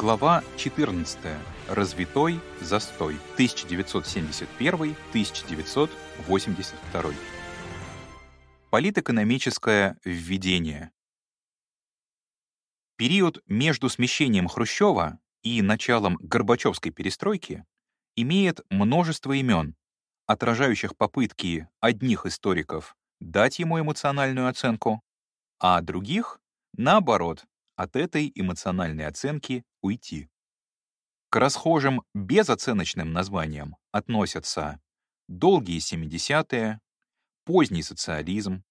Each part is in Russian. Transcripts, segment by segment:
Глава 14. Развитой застой. 1971-1982. Политэкономическое введение. Период между смещением Хрущева и началом Горбачевской перестройки имеет множество имен, отражающих попытки одних историков дать ему эмоциональную оценку, а других, наоборот, от этой эмоциональной оценки уйти. К расхожим безоценочным названиям относятся долгие 70-е, поздний социализм,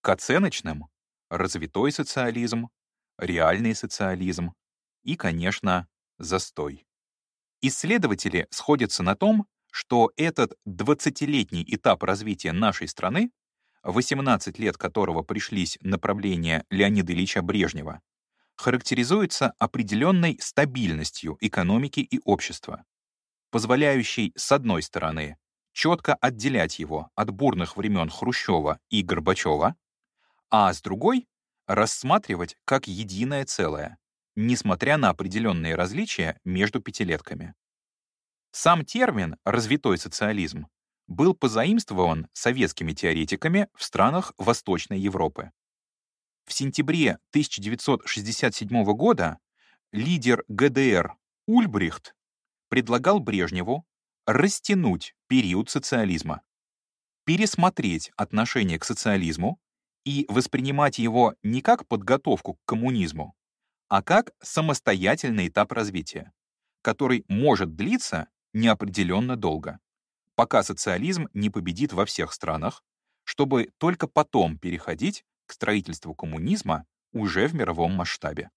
к оценочным — развитой социализм, реальный социализм и, конечно, застой. Исследователи сходятся на том, что этот 20-летний этап развития нашей страны 18 лет которого пришлись на правление Леонида Ильича Брежнева, характеризуется определенной стабильностью экономики и общества, позволяющей, с одной стороны, четко отделять его от бурных времен Хрущева и Горбачева, а с другой — рассматривать как единое целое, несмотря на определенные различия между пятилетками. Сам термин «развитой социализм» был позаимствован советскими теоретиками в странах Восточной Европы. В сентябре 1967 года лидер ГДР Ульбрихт предлагал Брежневу растянуть период социализма, пересмотреть отношение к социализму и воспринимать его не как подготовку к коммунизму, а как самостоятельный этап развития, который может длиться неопределенно долго пока социализм не победит во всех странах, чтобы только потом переходить к строительству коммунизма уже в мировом масштабе.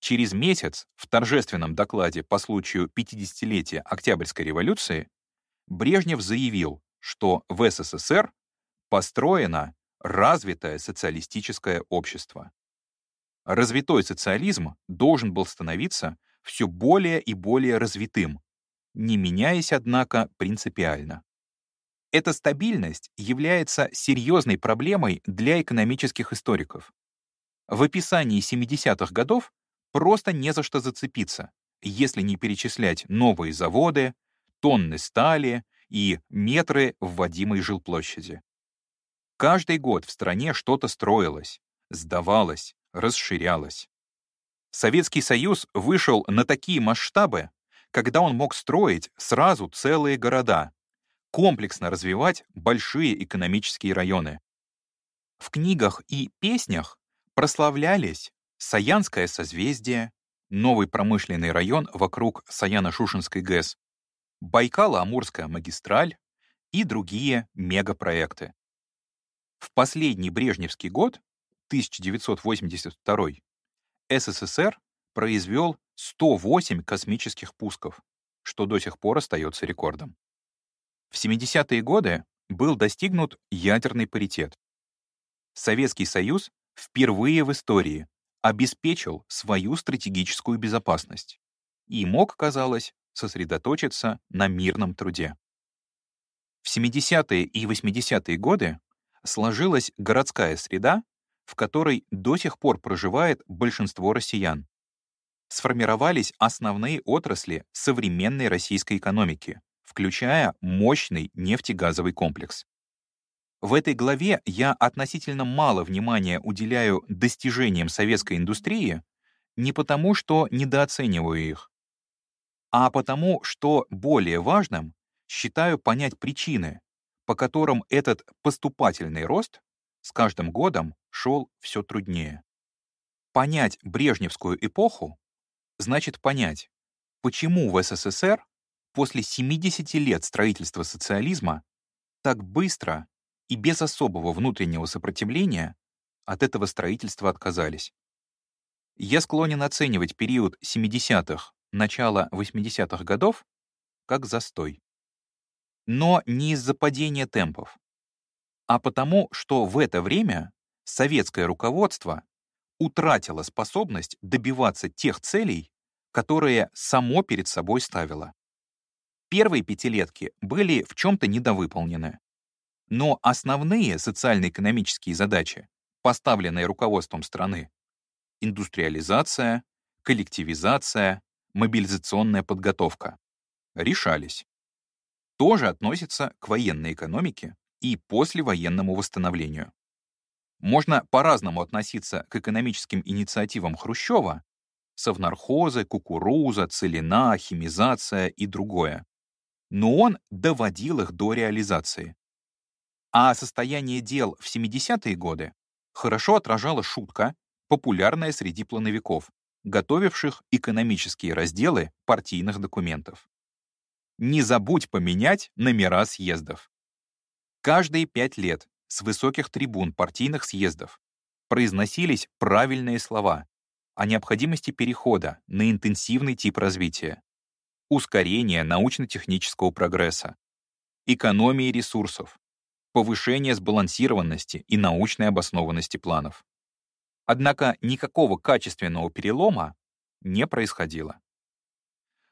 Через месяц в торжественном докладе по случаю 50-летия Октябрьской революции Брежнев заявил, что в СССР построено развитое социалистическое общество. Развитой социализм должен был становиться все более и более развитым, не меняясь, однако, принципиально. Эта стабильность является серьезной проблемой для экономических историков. В описании 70-х годов просто не за что зацепиться, если не перечислять новые заводы, тонны стали и метры вводимой жилплощади. Каждый год в стране что-то строилось, сдавалось, расширялось. Советский Союз вышел на такие масштабы, когда он мог строить сразу целые города, комплексно развивать большие экономические районы. В книгах и песнях прославлялись Саянское созвездие, новый промышленный район вокруг Саяно-Шушенской ГЭС, Байкало-Амурская магистраль и другие мегапроекты. В последний Брежневский год, 1982, СССР произвел 108 космических пусков, что до сих пор остается рекордом. В 70-е годы был достигнут ядерный паритет. Советский Союз впервые в истории обеспечил свою стратегическую безопасность и мог, казалось, сосредоточиться на мирном труде. В 70-е и 80-е годы сложилась городская среда, в которой до сих пор проживает большинство россиян сформировались основные отрасли современной российской экономики, включая мощный нефтегазовый комплекс. В этой главе я относительно мало внимания уделяю достижениям советской индустрии не потому, что недооцениваю их, а потому, что более важным считаю понять причины, по которым этот поступательный рост с каждым годом шел все труднее. Понять брежневскую эпоху значит понять, почему в СССР после 70 лет строительства социализма так быстро и без особого внутреннего сопротивления от этого строительства отказались. Я склонен оценивать период 70-х, начало 80-х годов как застой. Но не из-за падения темпов, а потому, что в это время советское руководство утратила способность добиваться тех целей, которые само перед собой ставило. Первые пятилетки были в чем-то недовыполнены. Но основные социально-экономические задачи, поставленные руководством страны — индустриализация, коллективизация, мобилизационная подготовка. Решались. Тоже относится к военной экономике и послевоенному восстановлению. Можно по-разному относиться к экономическим инициативам Хрущева, совнархозы, кукуруза, целина, химизация и другое. Но он доводил их до реализации. А состояние дел в 70-е годы хорошо отражала шутка, популярная среди плановиков, готовивших экономические разделы партийных документов. Не забудь поменять номера съездов. Каждые пять лет с высоких трибун партийных съездов произносились правильные слова о необходимости перехода на интенсивный тип развития, ускорения научно-технического прогресса, экономии ресурсов, повышения сбалансированности и научной обоснованности планов. Однако никакого качественного перелома не происходило.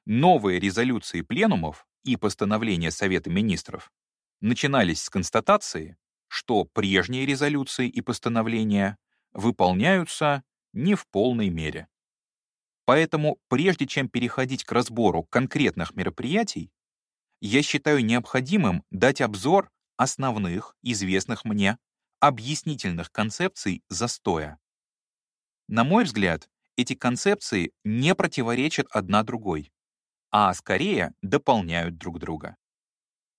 Новые резолюции пленумов и постановления Совета министров начинались с констатации, что прежние резолюции и постановления выполняются не в полной мере. Поэтому, прежде чем переходить к разбору конкретных мероприятий, я считаю необходимым дать обзор основных, известных мне, объяснительных концепций застоя. На мой взгляд, эти концепции не противоречат одна другой, а скорее дополняют друг друга.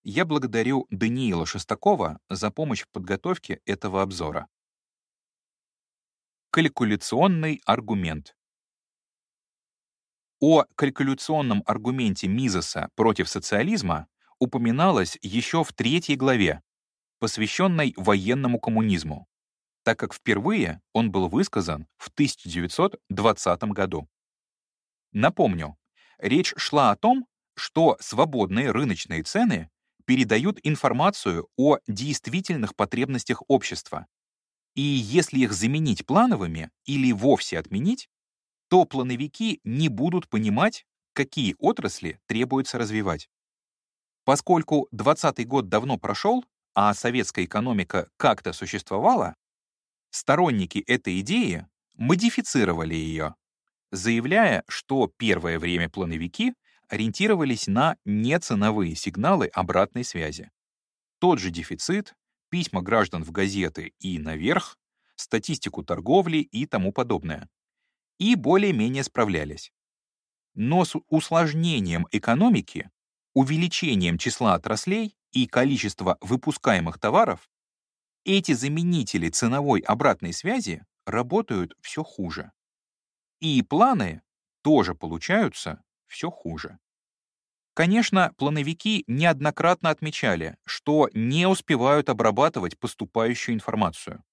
Я благодарю Даниила Шестакова за помощь в подготовке этого обзора. Калькуляционный аргумент. О калькуляционном аргументе Мизеса против социализма упоминалось еще в третьей главе, посвященной военному коммунизму, так как впервые он был высказан в 1920 году. Напомню, речь шла о том, что свободные рыночные цены передают информацию о действительных потребностях общества. И если их заменить плановыми или вовсе отменить, то плановики не будут понимать, какие отрасли требуется развивать. Поскольку 20 год давно прошел, а советская экономика как-то существовала, сторонники этой идеи модифицировали ее, заявляя, что первое время плановики ориентировались на неценовые сигналы обратной связи. Тот же дефицит, письма граждан в газеты и наверх, статистику торговли и тому подобное. И более-менее справлялись. Но с усложнением экономики, увеличением числа отраслей и количества выпускаемых товаров эти заменители ценовой обратной связи работают все хуже. И планы тоже получаются все хуже. Конечно, плановики неоднократно отмечали, что не успевают обрабатывать поступающую информацию.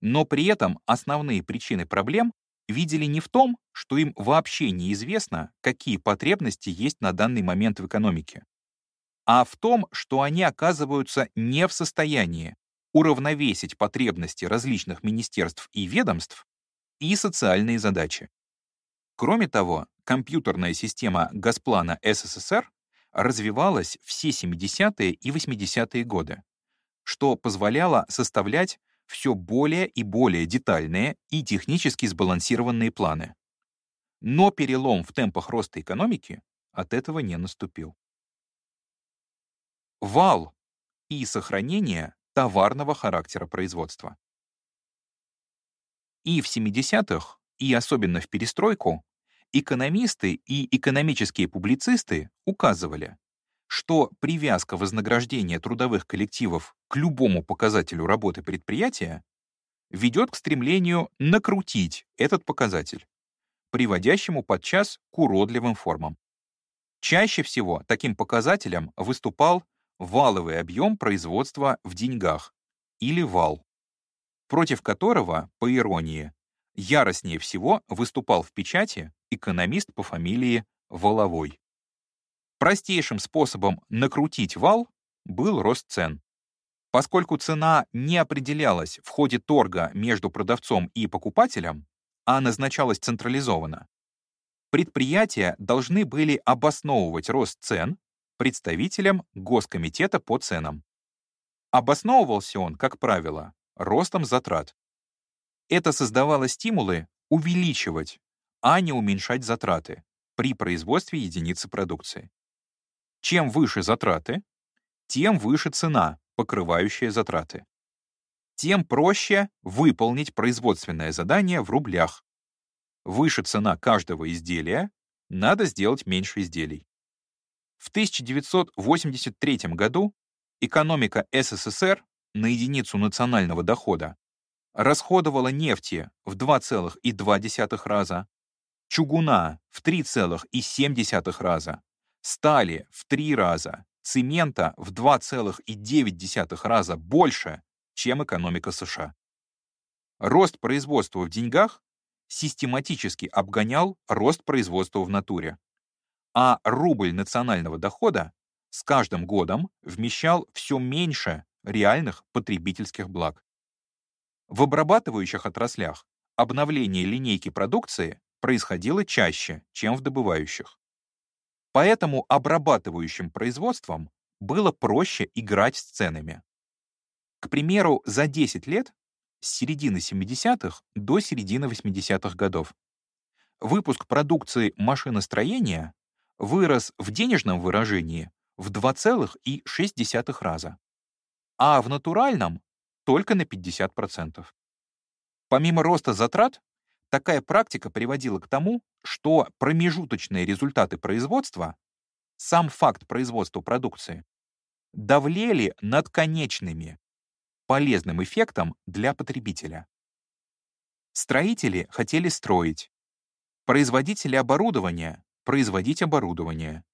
Но при этом основные причины проблем видели не в том, что им вообще неизвестно, какие потребности есть на данный момент в экономике, а в том, что они оказываются не в состоянии уравновесить потребности различных министерств и ведомств и социальные задачи. Кроме того, компьютерная система Газплана СССР развивалась все 70-е и 80-е годы, что позволяло составлять все более и более детальные и технически сбалансированные планы. Но перелом в темпах роста экономики от этого не наступил. Вал и сохранение товарного характера производства. И в 70-х, и особенно в перестройку, экономисты и экономические публицисты указывали, что привязка вознаграждения трудовых коллективов к любому показателю работы предприятия ведет к стремлению накрутить этот показатель, приводящему подчас к уродливым формам. Чаще всего таким показателем выступал валовый объем производства в деньгах или вал, против которого, по иронии, яростнее всего выступал в печати экономист по фамилии Воловой. Простейшим способом накрутить вал был рост цен. Поскольку цена не определялась в ходе торга между продавцом и покупателем, а назначалась централизованно, предприятия должны были обосновывать рост цен представителям Госкомитета по ценам. Обосновывался он, как правило, ростом затрат. Это создавало стимулы увеличивать а не уменьшать затраты при производстве единицы продукции. Чем выше затраты, тем выше цена, покрывающая затраты. Тем проще выполнить производственное задание в рублях. Выше цена каждого изделия, надо сделать меньше изделий. В 1983 году экономика СССР на единицу национального дохода расходовала нефти в 2,2 раза, чугуна в 3,7 раза, стали в 3 раза, цемента в 2,9 раза больше, чем экономика США. Рост производства в деньгах систематически обгонял рост производства в натуре а рубль национального дохода с каждым годом вмещал все меньше реальных потребительских благ. В обрабатывающих отраслях обновление линейки продукции происходило чаще, чем в добывающих. Поэтому обрабатывающим производством было проще играть с ценами. К примеру, за 10 лет, с середины 70-х до середины 80-х годов, выпуск продукции машиностроения вырос в денежном выражении в 2,6 раза, а в натуральном — только на 50%. Помимо роста затрат, такая практика приводила к тому, что промежуточные результаты производства, сам факт производства продукции, давлели над конечными, полезным эффектом для потребителя. Строители хотели строить, производители оборудования производить оборудование,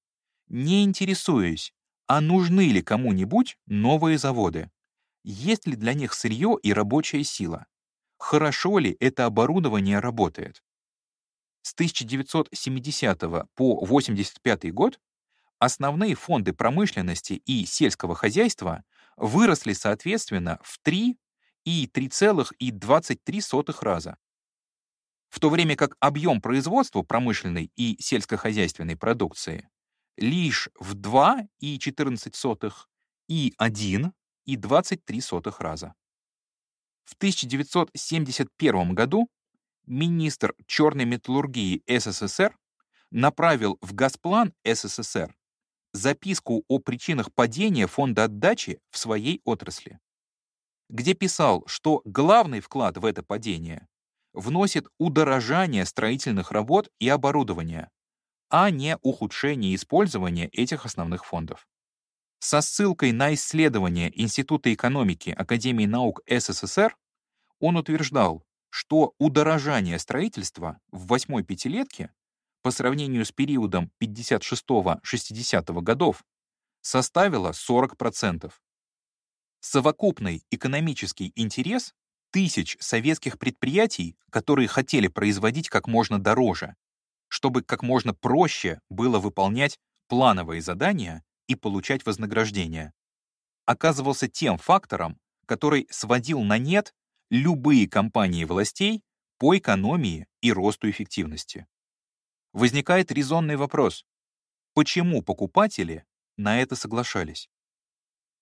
не интересуясь, а нужны ли кому-нибудь новые заводы, есть ли для них сырье и рабочая сила, хорошо ли это оборудование работает. С 1970 по 1985 год основные фонды промышленности и сельского хозяйства выросли соответственно в 3 и 3,23 раза в то время как объем производства промышленной и сельскохозяйственной продукции лишь в 2,14 и 1,23 раза. В 1971 году министр черной металлургии СССР направил в Газплан СССР записку о причинах падения фонда отдачи в своей отрасли, где писал, что главный вклад в это падение вносит удорожание строительных работ и оборудования, а не ухудшение использования этих основных фондов. Со ссылкой на исследования Института экономики Академии наук СССР он утверждал, что удорожание строительства в восьмой пятилетке по сравнению с периодом 56-60 годов составило 40%. Совокупный экономический интерес тысяч советских предприятий, которые хотели производить как можно дороже, чтобы как можно проще было выполнять плановые задания и получать вознаграждение, оказывался тем фактором, который сводил на нет любые кампании властей по экономии и росту эффективности. Возникает резонный вопрос, почему покупатели на это соглашались?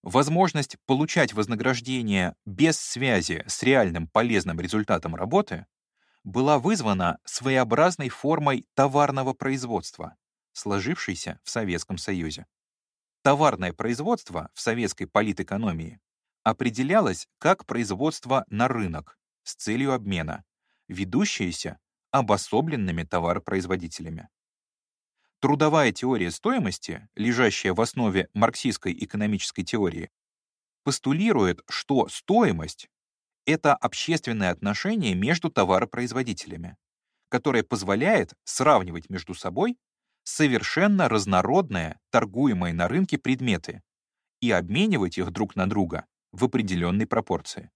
Возможность получать вознаграждение без связи с реальным полезным результатом работы была вызвана своеобразной формой товарного производства, сложившейся в Советском Союзе. Товарное производство в советской политэкономии определялось как производство на рынок с целью обмена, ведущееся обособленными товаропроизводителями. Трудовая теория стоимости, лежащая в основе марксистской экономической теории, постулирует, что стоимость — это общественное отношение между товаропроизводителями, которое позволяет сравнивать между собой совершенно разнородные, торгуемые на рынке предметы и обменивать их друг на друга в определенной пропорции.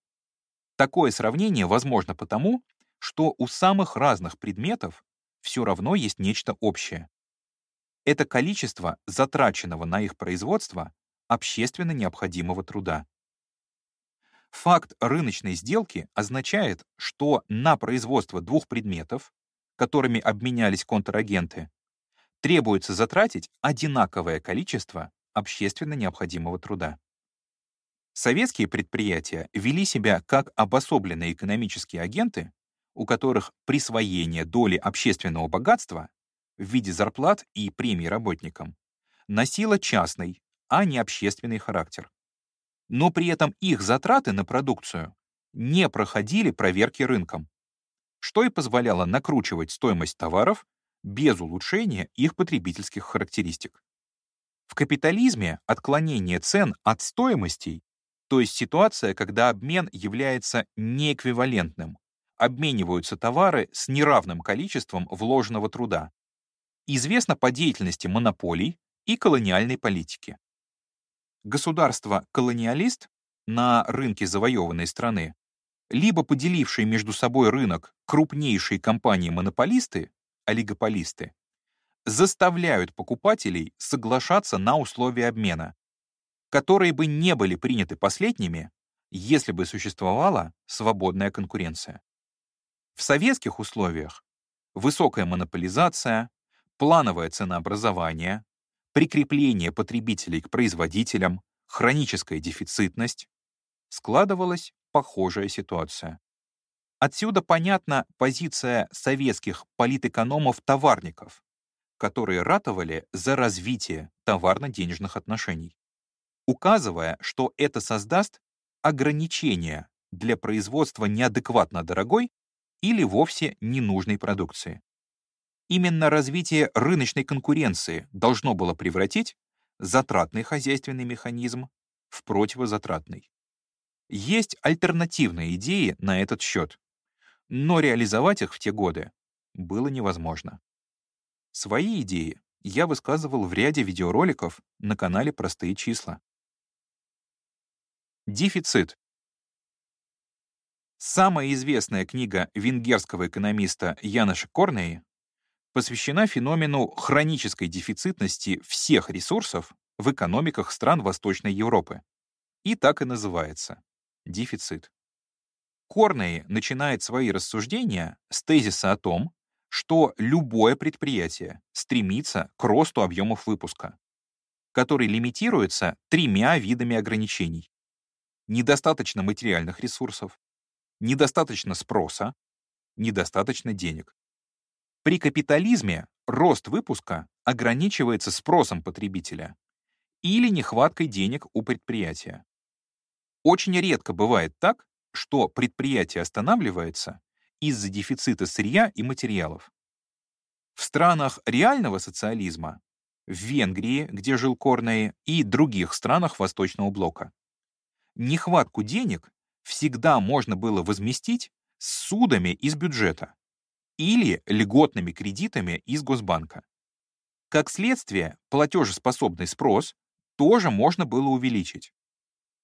Такое сравнение возможно потому, что у самых разных предметов все равно есть нечто общее. Это количество затраченного на их производство общественно необходимого труда. Факт рыночной сделки означает, что на производство двух предметов, которыми обменялись контрагенты, требуется затратить одинаковое количество общественно необходимого труда. Советские предприятия вели себя как обособленные экономические агенты, у которых присвоение доли общественного богатства в виде зарплат и премий работникам носило частный, а не общественный характер. Но при этом их затраты на продукцию не проходили проверки рынком, что и позволяло накручивать стоимость товаров без улучшения их потребительских характеристик. В капитализме отклонение цен от стоимостей, то есть ситуация, когда обмен является неэквивалентным, обмениваются товары с неравным количеством вложенного труда, известно по деятельности монополий и колониальной политики. Государство-колониалист на рынке завоеванной страны, либо поделившие между собой рынок крупнейшие компании-монополисты, олигополисты, заставляют покупателей соглашаться на условия обмена, которые бы не были приняты последними, если бы существовала свободная конкуренция. В советских условиях высокая монополизация, плановое ценообразование, прикрепление потребителей к производителям, хроническая дефицитность, складывалась похожая ситуация. Отсюда понятна позиция советских политэкономов-товарников, которые ратовали за развитие товарно-денежных отношений, указывая, что это создаст ограничения для производства неадекватно дорогой или вовсе ненужной продукции. Именно развитие рыночной конкуренции должно было превратить затратный хозяйственный механизм в противозатратный. Есть альтернативные идеи на этот счет, но реализовать их в те годы было невозможно. Свои идеи я высказывал в ряде видеороликов на канале «Простые числа». Дефицит. Самая известная книга венгерского экономиста Яноша Корнеи посвящена феномену хронической дефицитности всех ресурсов в экономиках стран Восточной Европы. И так и называется — дефицит. Корней начинает свои рассуждения с тезиса о том, что любое предприятие стремится к росту объемов выпуска, который лимитируется тремя видами ограничений. Недостаточно материальных ресурсов, недостаточно спроса, недостаточно денег. При капитализме рост выпуска ограничивается спросом потребителя или нехваткой денег у предприятия. Очень редко бывает так, что предприятие останавливается из-за дефицита сырья и материалов. В странах реального социализма, в Венгрии, где жил Корней, и других странах Восточного блока, нехватку денег всегда можно было возместить судами из бюджета или льготными кредитами из Госбанка. Как следствие, платежеспособный спрос тоже можно было увеличить.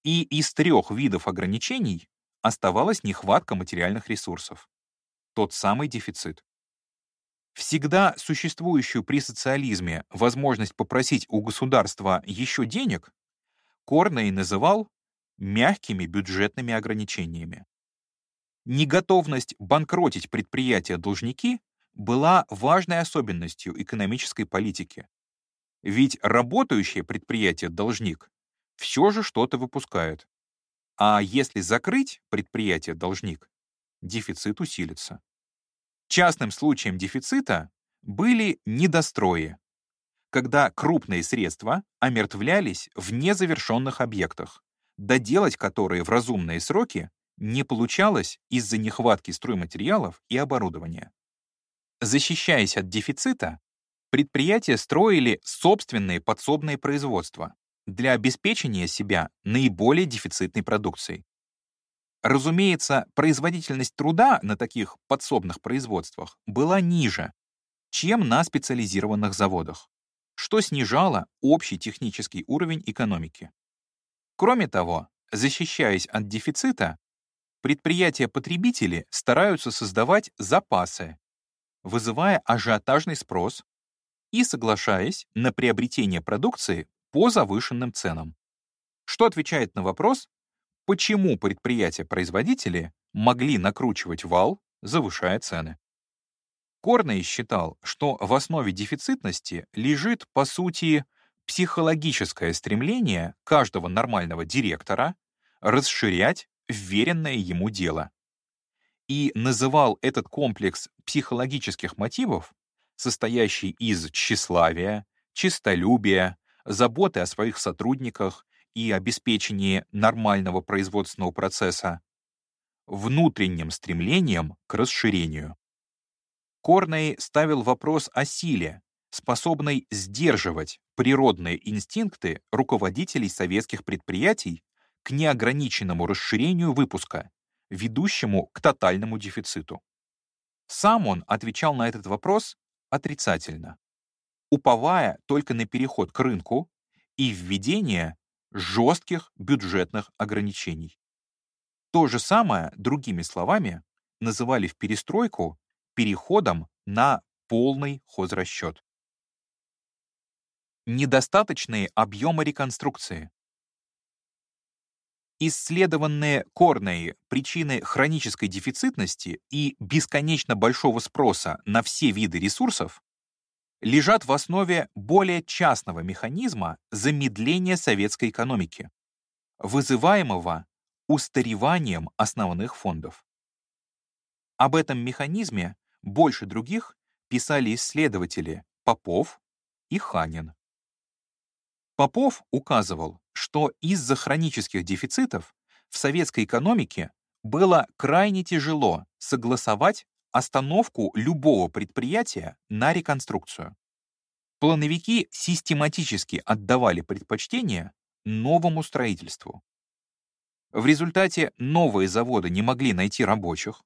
И из трех видов ограничений оставалась нехватка материальных ресурсов. Тот самый дефицит. Всегда существующую при социализме возможность попросить у государства еще денег Корней называл мягкими бюджетными ограничениями. Неготовность банкротить предприятия-должники была важной особенностью экономической политики. Ведь работающее предприятие-должник все же что-то выпускает. А если закрыть предприятие-должник, дефицит усилится. Частным случаем дефицита были недострои, когда крупные средства омертвлялись в незавершенных объектах, доделать которые в разумные сроки не получалось из-за нехватки стройматериалов и оборудования. Защищаясь от дефицита, предприятия строили собственные подсобные производства для обеспечения себя наиболее дефицитной продукцией. Разумеется, производительность труда на таких подсобных производствах была ниже, чем на специализированных заводах, что снижало общий технический уровень экономики. Кроме того, защищаясь от дефицита, предприятия-потребители стараются создавать запасы, вызывая ажиотажный спрос и соглашаясь на приобретение продукции по завышенным ценам. Что отвечает на вопрос, почему предприятия-производители могли накручивать вал, завышая цены. Корней считал, что в основе дефицитности лежит, по сути, психологическое стремление каждого нормального директора расширять вверенное ему дело. и называл этот комплекс психологических мотивов, состоящий из тщеславия, честолюбия, заботы о своих сотрудниках и обеспечении нормального производственного процесса, внутренним стремлением к расширению. Корней ставил вопрос о силе, способной сдерживать природные инстинкты руководителей советских предприятий к неограниченному расширению выпуска, ведущему к тотальному дефициту. Сам он отвечал на этот вопрос отрицательно, уповая только на переход к рынку и введение жестких бюджетных ограничений. То же самое, другими словами, называли в перестройку переходом на полный хозрасчет. Недостаточные объемы реконструкции. Исследованные Корней причины хронической дефицитности и бесконечно большого спроса на все виды ресурсов лежат в основе более частного механизма замедления советской экономики, вызываемого устареванием основных фондов. Об этом механизме больше других писали исследователи Попов и Ханин. Попов указывал, что из-за хронических дефицитов в советской экономике было крайне тяжело согласовать остановку любого предприятия на реконструкцию. Плановики систематически отдавали предпочтение новому строительству. В результате новые заводы не могли найти рабочих,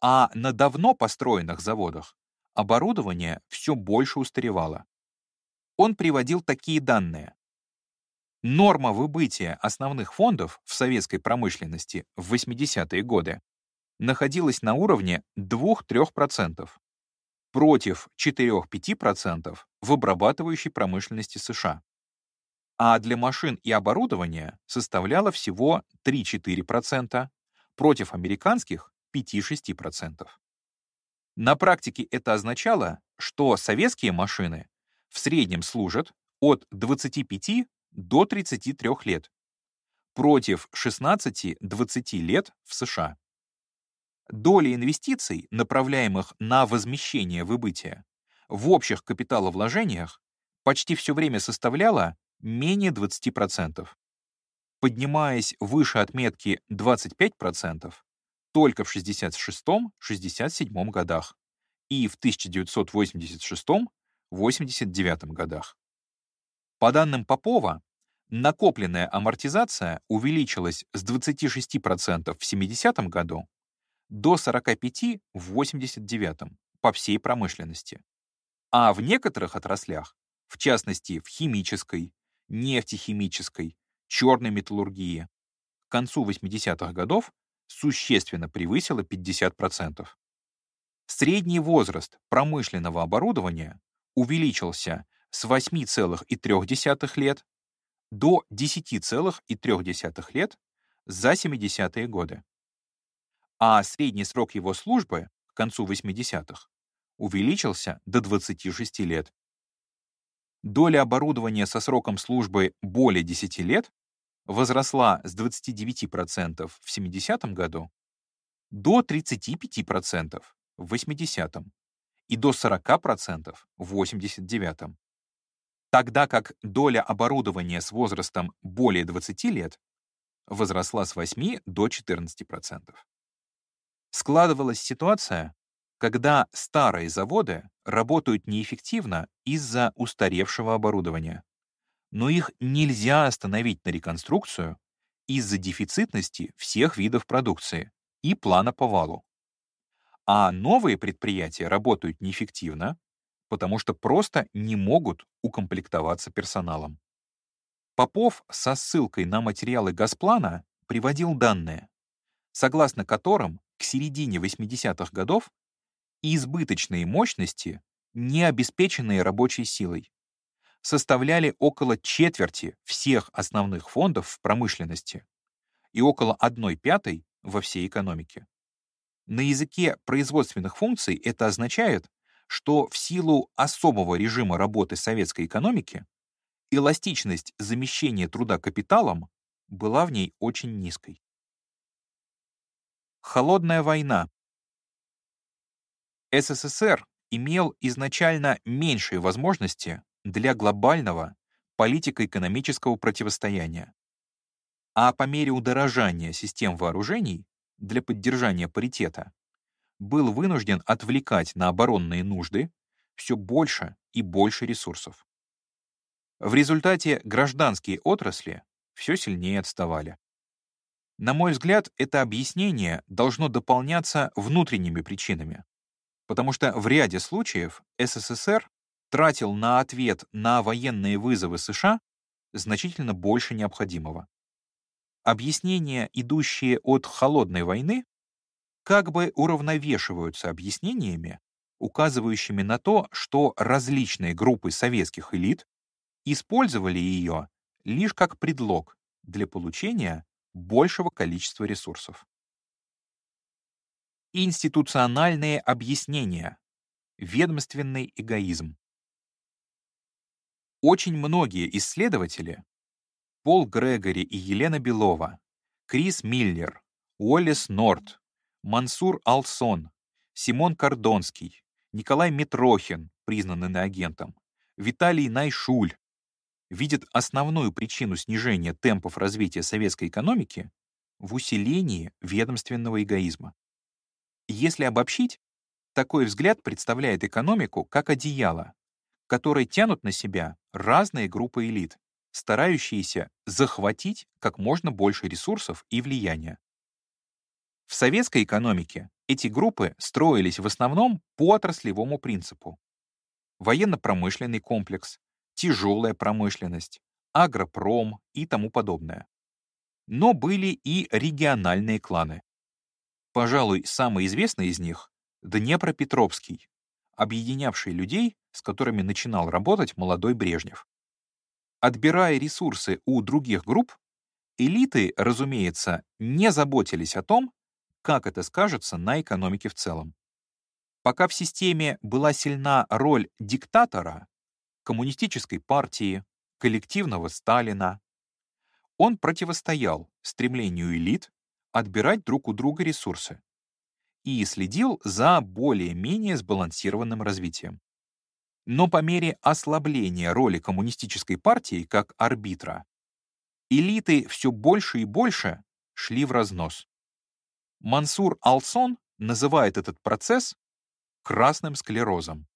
а на давно построенных заводах оборудование все больше устаревало. Он приводил такие данные. Норма выбытия основных фондов в советской промышленности в 80-е годы находилась на уровне 2-3%, против 4-5% в обрабатывающей промышленности США. А для машин и оборудования составляла всего 3-4%, против американских 5-6%. На практике это означало, что советские машины в среднем служат от 25 до 33 лет, против 16-20 лет в США. Доля инвестиций, направляемых на возмещение выбытия, в общих капиталовложениях почти все время составляла менее 20%, поднимаясь выше отметки 25% только в 66-67 годах и в 1986-89 годах. По данным Попова, накопленная амортизация увеличилась с 26% в 70 году до 45 в 89 по всей промышленности. А в некоторых отраслях, в частности в химической, нефтехимической, черной металлургии, к концу 80-х годов существенно превысила 50%. Средний возраст промышленного оборудования увеличился с 8,3 лет до 10,3 лет за 70-е годы а средний срок его службы к концу 80-х увеличился до 26 лет. Доля оборудования со сроком службы более 10 лет возросла с 29% в 70 году до 35% в 80 и до 40% в 89 тогда как доля оборудования с возрастом более 20 лет возросла с 8 до 14%. Складывалась ситуация, когда старые заводы работают неэффективно из-за устаревшего оборудования. Но их нельзя остановить на реконструкцию из-за дефицитности всех видов продукции и плана по валу. А новые предприятия работают неэффективно, потому что просто не могут укомплектоваться персоналом. Попов со ссылкой на материалы Газплана приводил данные, согласно которым к середине 80-х годов избыточные мощности, не обеспеченные рабочей силой, составляли около четверти всех основных фондов в промышленности и около 1 пятой во всей экономике. На языке производственных функций это означает, что в силу особого режима работы советской экономики эластичность замещения труда капиталом была в ней очень низкой. Холодная война СССР имел изначально меньшие возможности для глобального политико-экономического противостояния. А по мере удорожания систем вооружений для поддержания паритета был вынужден отвлекать на оборонные нужды все больше и больше ресурсов. В результате гражданские отрасли все сильнее отставали. На мой взгляд, это объяснение должно дополняться внутренними причинами, потому что в ряде случаев СССР тратил на ответ на военные вызовы США значительно больше необходимого. Объяснения, идущие от холодной войны, как бы уравновешиваются объяснениями, указывающими на то, что различные группы советских элит использовали ее лишь как предлог для получения большего количества ресурсов. Институциональные объяснения. Ведомственный эгоизм. Очень многие исследователи Пол Грегори и Елена Белова, Крис Миллер, Уоллес Норт, Мансур Алсон, Симон Кордонский, Николай Митрохин, признанный иноагентом, Виталий Найшуль видят основную причину снижения темпов развития советской экономики в усилении ведомственного эгоизма. Если обобщить, такой взгляд представляет экономику как одеяло, которое тянут на себя разные группы элит, старающиеся захватить как можно больше ресурсов и влияния. В советской экономике эти группы строились в основном по отраслевому принципу. Военно-промышленный комплекс, тяжелая промышленность, агропром и тому подобное. Но были и региональные кланы. Пожалуй, самый известный из них — Днепропетровский, объединявший людей, с которыми начинал работать молодой Брежнев. Отбирая ресурсы у других групп, элиты, разумеется, не заботились о том, как это скажется на экономике в целом. Пока в системе была сильна роль диктатора, коммунистической партии, коллективного Сталина, он противостоял стремлению элит отбирать друг у друга ресурсы и следил за более-менее сбалансированным развитием. Но по мере ослабления роли коммунистической партии как арбитра, элиты все больше и больше шли в разнос. Мансур Алсон называет этот процесс красным склерозом.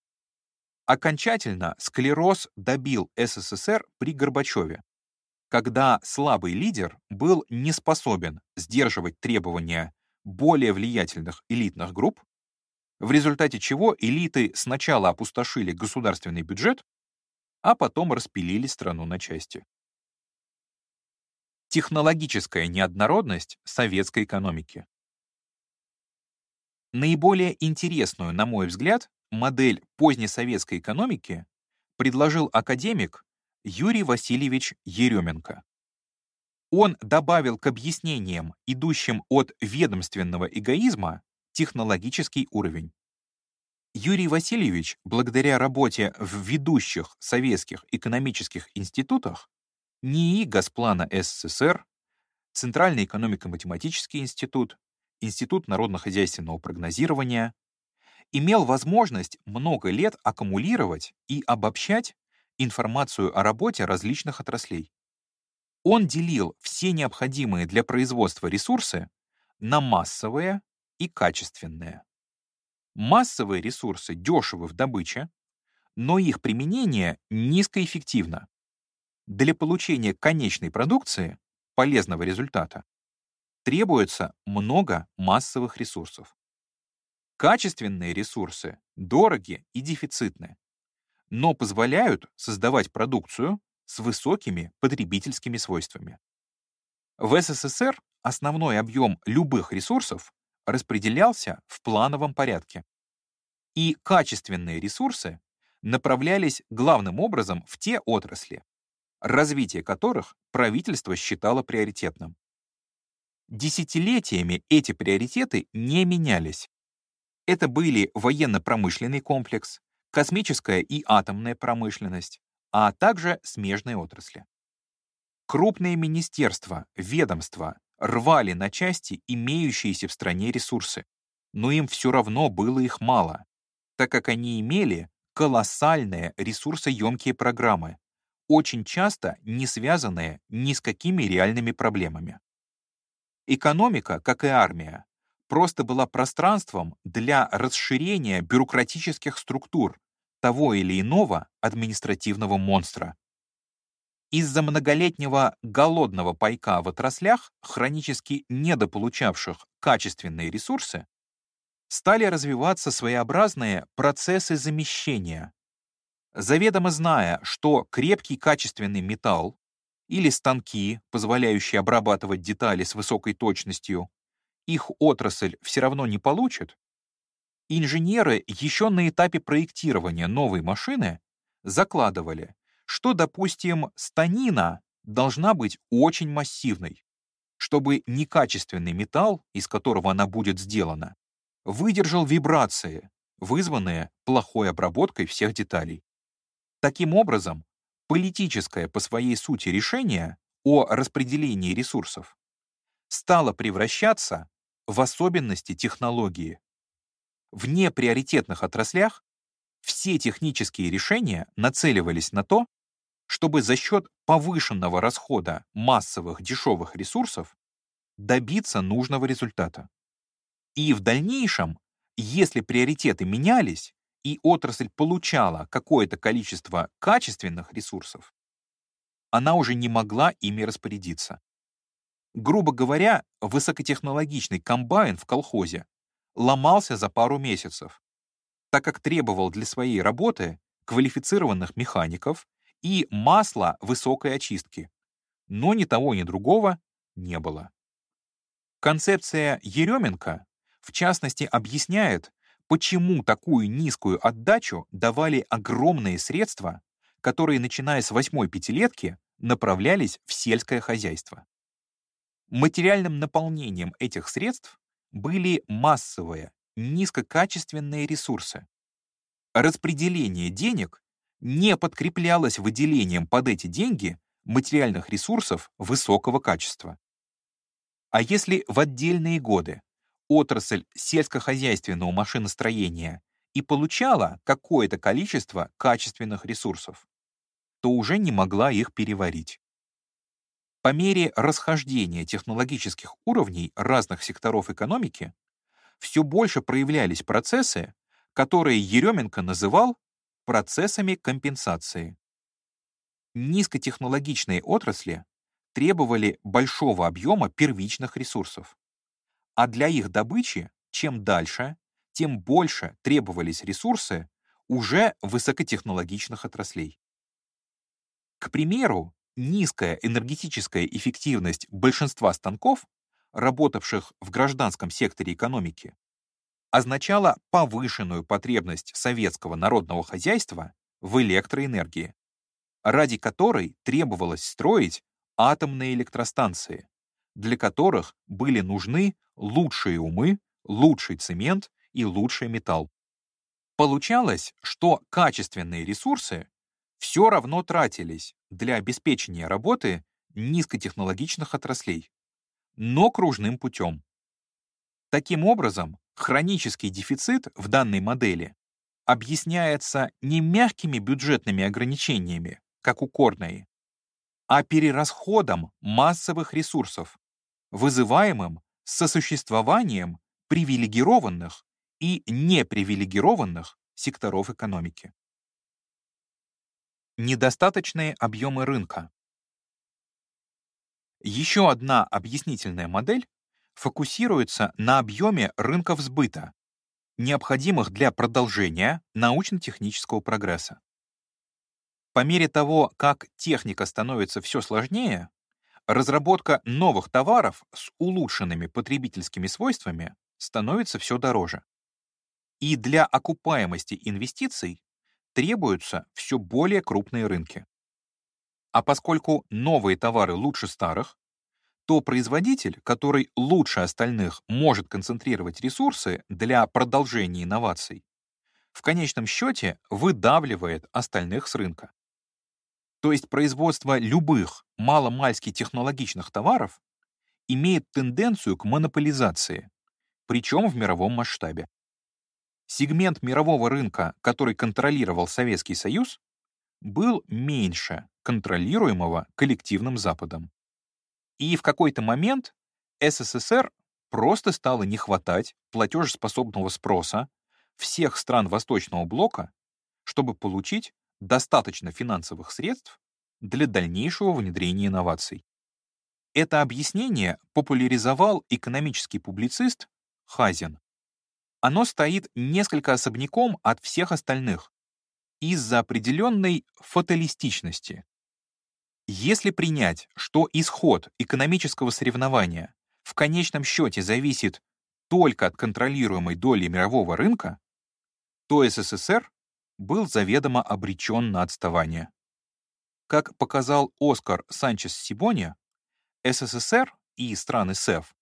Окончательно склероз добил СССР при Горбачеве, когда слабый лидер был не способен сдерживать требования более влиятельных элитных групп, в результате чего элиты сначала опустошили государственный бюджет, а потом распилили страну на части. Технологическая неоднородность советской экономики. Наиболее интересную, на мой взгляд, модель позднесоветской экономики предложил академик Юрий Васильевич Еременко. Он добавил к объяснениям, идущим от ведомственного эгоизма, технологический уровень. Юрий Васильевич, благодаря работе в ведущих советских экономических институтах, НИИ Госплана СССР, Центральный экономико-математический институт, Институт народно-хозяйственного прогнозирования, имел возможность много лет аккумулировать и обобщать информацию о работе различных отраслей. Он делил все необходимые для производства ресурсы на массовые и качественные. Массовые ресурсы дешевы в добыче, но их применение низкоэффективно. Для получения конечной продукции, полезного результата, требуется много массовых ресурсов. Качественные ресурсы дороги и дефицитны, но позволяют создавать продукцию с высокими потребительскими свойствами. В СССР основной объем любых ресурсов распределялся в плановом порядке. И качественные ресурсы направлялись главным образом в те отрасли, развитие которых правительство считало приоритетным. Десятилетиями эти приоритеты не менялись. Это были военно-промышленный комплекс, космическая и атомная промышленность, а также смежные отрасли. Крупные министерства, ведомства рвали на части имеющиеся в стране ресурсы, но им все равно было их мало, так как они имели колоссальные ресурсоемкие программы, очень часто не связанные ни с какими реальными проблемами. Экономика, как и армия, просто была пространством для расширения бюрократических структур того или иного административного монстра. Из-за многолетнего голодного пайка в отраслях, хронически недополучавших качественные ресурсы, стали развиваться своеобразные процессы замещения. Заведомо зная, что крепкий качественный металл или станки, позволяющие обрабатывать детали с высокой точностью, их отрасль все равно не получит, инженеры еще на этапе проектирования новой машины закладывали, что, допустим, станина должна быть очень массивной, чтобы некачественный металл, из которого она будет сделана, выдержал вибрации, вызванные плохой обработкой всех деталей. Таким образом, политическое по своей сути решение о распределении ресурсов стало превращаться в особенности технологии. В неприоритетных отраслях все технические решения нацеливались на то, чтобы за счет повышенного расхода массовых дешевых ресурсов добиться нужного результата. И в дальнейшем, если приоритеты менялись, и отрасль получала какое-то количество качественных ресурсов, она уже не могла ими распорядиться. Грубо говоря, высокотехнологичный комбайн в колхозе ломался за пару месяцев, так как требовал для своей работы квалифицированных механиков и масла высокой очистки. Но ни того, ни другого не было. Концепция Еременко в частности, объясняет, почему такую низкую отдачу давали огромные средства, которые, начиная с восьмой пятилетки, направлялись в сельское хозяйство. Материальным наполнением этих средств были массовые, низкокачественные ресурсы. Распределение денег не подкреплялось выделением под эти деньги материальных ресурсов высокого качества. А если в отдельные годы отрасль сельскохозяйственного машиностроения и получала какое-то количество качественных ресурсов, то уже не могла их переварить. По мере расхождения технологических уровней разных секторов экономики все больше проявлялись процессы, которые Еременко называл процессами компенсации. Низкотехнологичные отрасли требовали большого объема первичных ресурсов. А для их добычи чем дальше, тем больше требовались ресурсы уже высокотехнологичных отраслей. К примеру, низкая энергетическая эффективность большинства станков, работавших в гражданском секторе экономики, означала повышенную потребность советского народного хозяйства в электроэнергии, ради которой требовалось строить атомные электростанции, для которых были нужны лучшие умы, лучший цемент и лучший металл. Получалось, что качественные ресурсы все равно тратились для обеспечения работы низкотехнологичных отраслей, но кружным путем. Таким образом, хронический дефицит в данной модели объясняется не мягкими бюджетными ограничениями, как у Корней, а перерасходом массовых ресурсов, вызываемым сосуществованием привилегированных и непривилегированных секторов экономики. Недостаточные объемы рынка. Еще одна объяснительная модель фокусируется на объеме рынков сбыта, необходимых для продолжения научно-технического прогресса. По мере того, как техника становится все сложнее, разработка новых товаров с улучшенными потребительскими свойствами становится все дороже. И для окупаемости инвестиций требуются все более крупные рынки. А поскольку новые товары лучше старых, то производитель, который лучше остальных может концентрировать ресурсы для продолжения инноваций, в конечном счете выдавливает остальных с рынка. То есть производство любых маломальски технологичных товаров имеет тенденцию к монополизации, причем в мировом масштабе. Сегмент мирового рынка, который контролировал Советский Союз, был меньше контролируемого коллективным Западом. И в какой-то момент СССР просто стало не хватать платежеспособного спроса всех стран Восточного блока, чтобы получить достаточно финансовых средств для дальнейшего внедрения инноваций. Это объяснение популяризовал экономический публицист Хазин. Оно стоит несколько особняком от всех остальных из-за определенной фаталистичности. Если принять, что исход экономического соревнования в конечном счете зависит только от контролируемой доли мирового рынка, то СССР был заведомо обречен на отставание. Как показал Оскар Санчес Сибони, СССР и страны СЭФ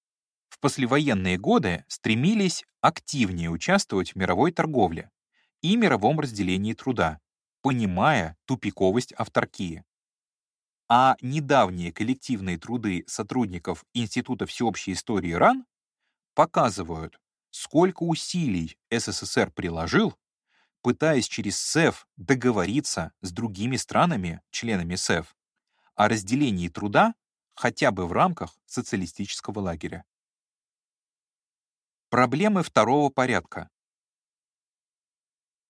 в послевоенные годы стремились активнее участвовать в мировой торговле и мировом разделении труда, понимая тупиковость авторкии. А недавние коллективные труды сотрудников Института всеобщей истории РАН показывают, сколько усилий СССР приложил, пытаясь через СЭФ договориться с другими странами, членами СЭФ, о разделении труда хотя бы в рамках социалистического лагеря. Проблемы второго порядка.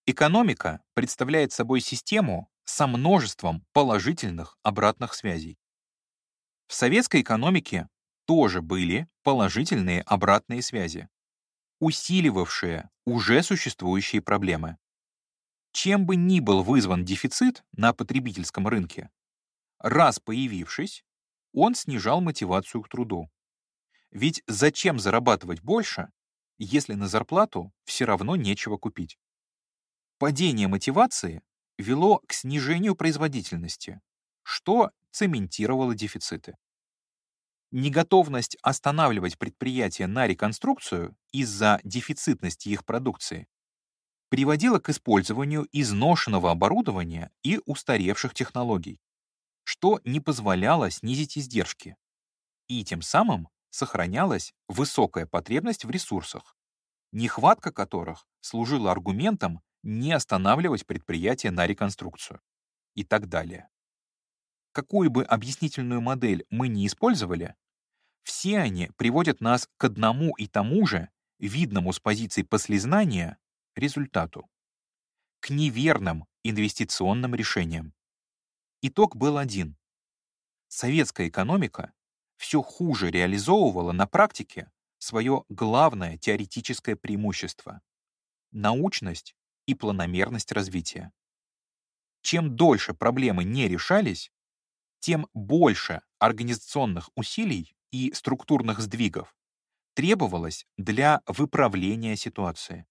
Экономика представляет собой систему со множеством положительных обратных связей. В советской экономике тоже были положительные обратные связи, усиливавшие уже существующие проблемы. Чем бы ни был вызван дефицит на потребительском рынке, раз появившись, он снижал мотивацию к труду. Ведь зачем зарабатывать больше, если на зарплату все равно нечего купить? Падение мотивации вело к снижению производительности, что цементировало дефициты. Неготовность останавливать предприятия на реконструкцию из-за дефицитности их продукции приводила к использованию изношенного оборудования и устаревших технологий что не позволяло снизить издержки. И тем самым сохранялась высокая потребность в ресурсах, нехватка которых служила аргументом не останавливать предприятие на реконструкцию и так далее. Какую бы объяснительную модель мы не использовали, все они приводят нас к одному и тому же, видному с позиции послезнания, результату. К неверным инвестиционным решениям. Итог был один. Советская экономика все хуже реализовывала на практике свое главное теоретическое преимущество — научность и планомерность развития. Чем дольше проблемы не решались, тем больше организационных усилий и структурных сдвигов требовалось для выправления ситуации.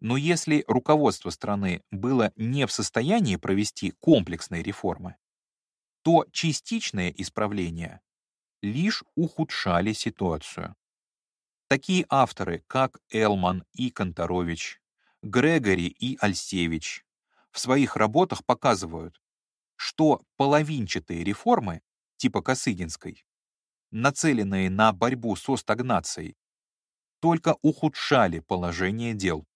Но если руководство страны было не в состоянии провести комплексные реформы, то частичные исправления лишь ухудшали ситуацию. Такие авторы, как Элман и Конторович, Грегори и Альсевич, в своих работах показывают, что половинчатые реформы, типа Косыгинской, нацеленные на борьбу со стагнацией, только ухудшали положение дел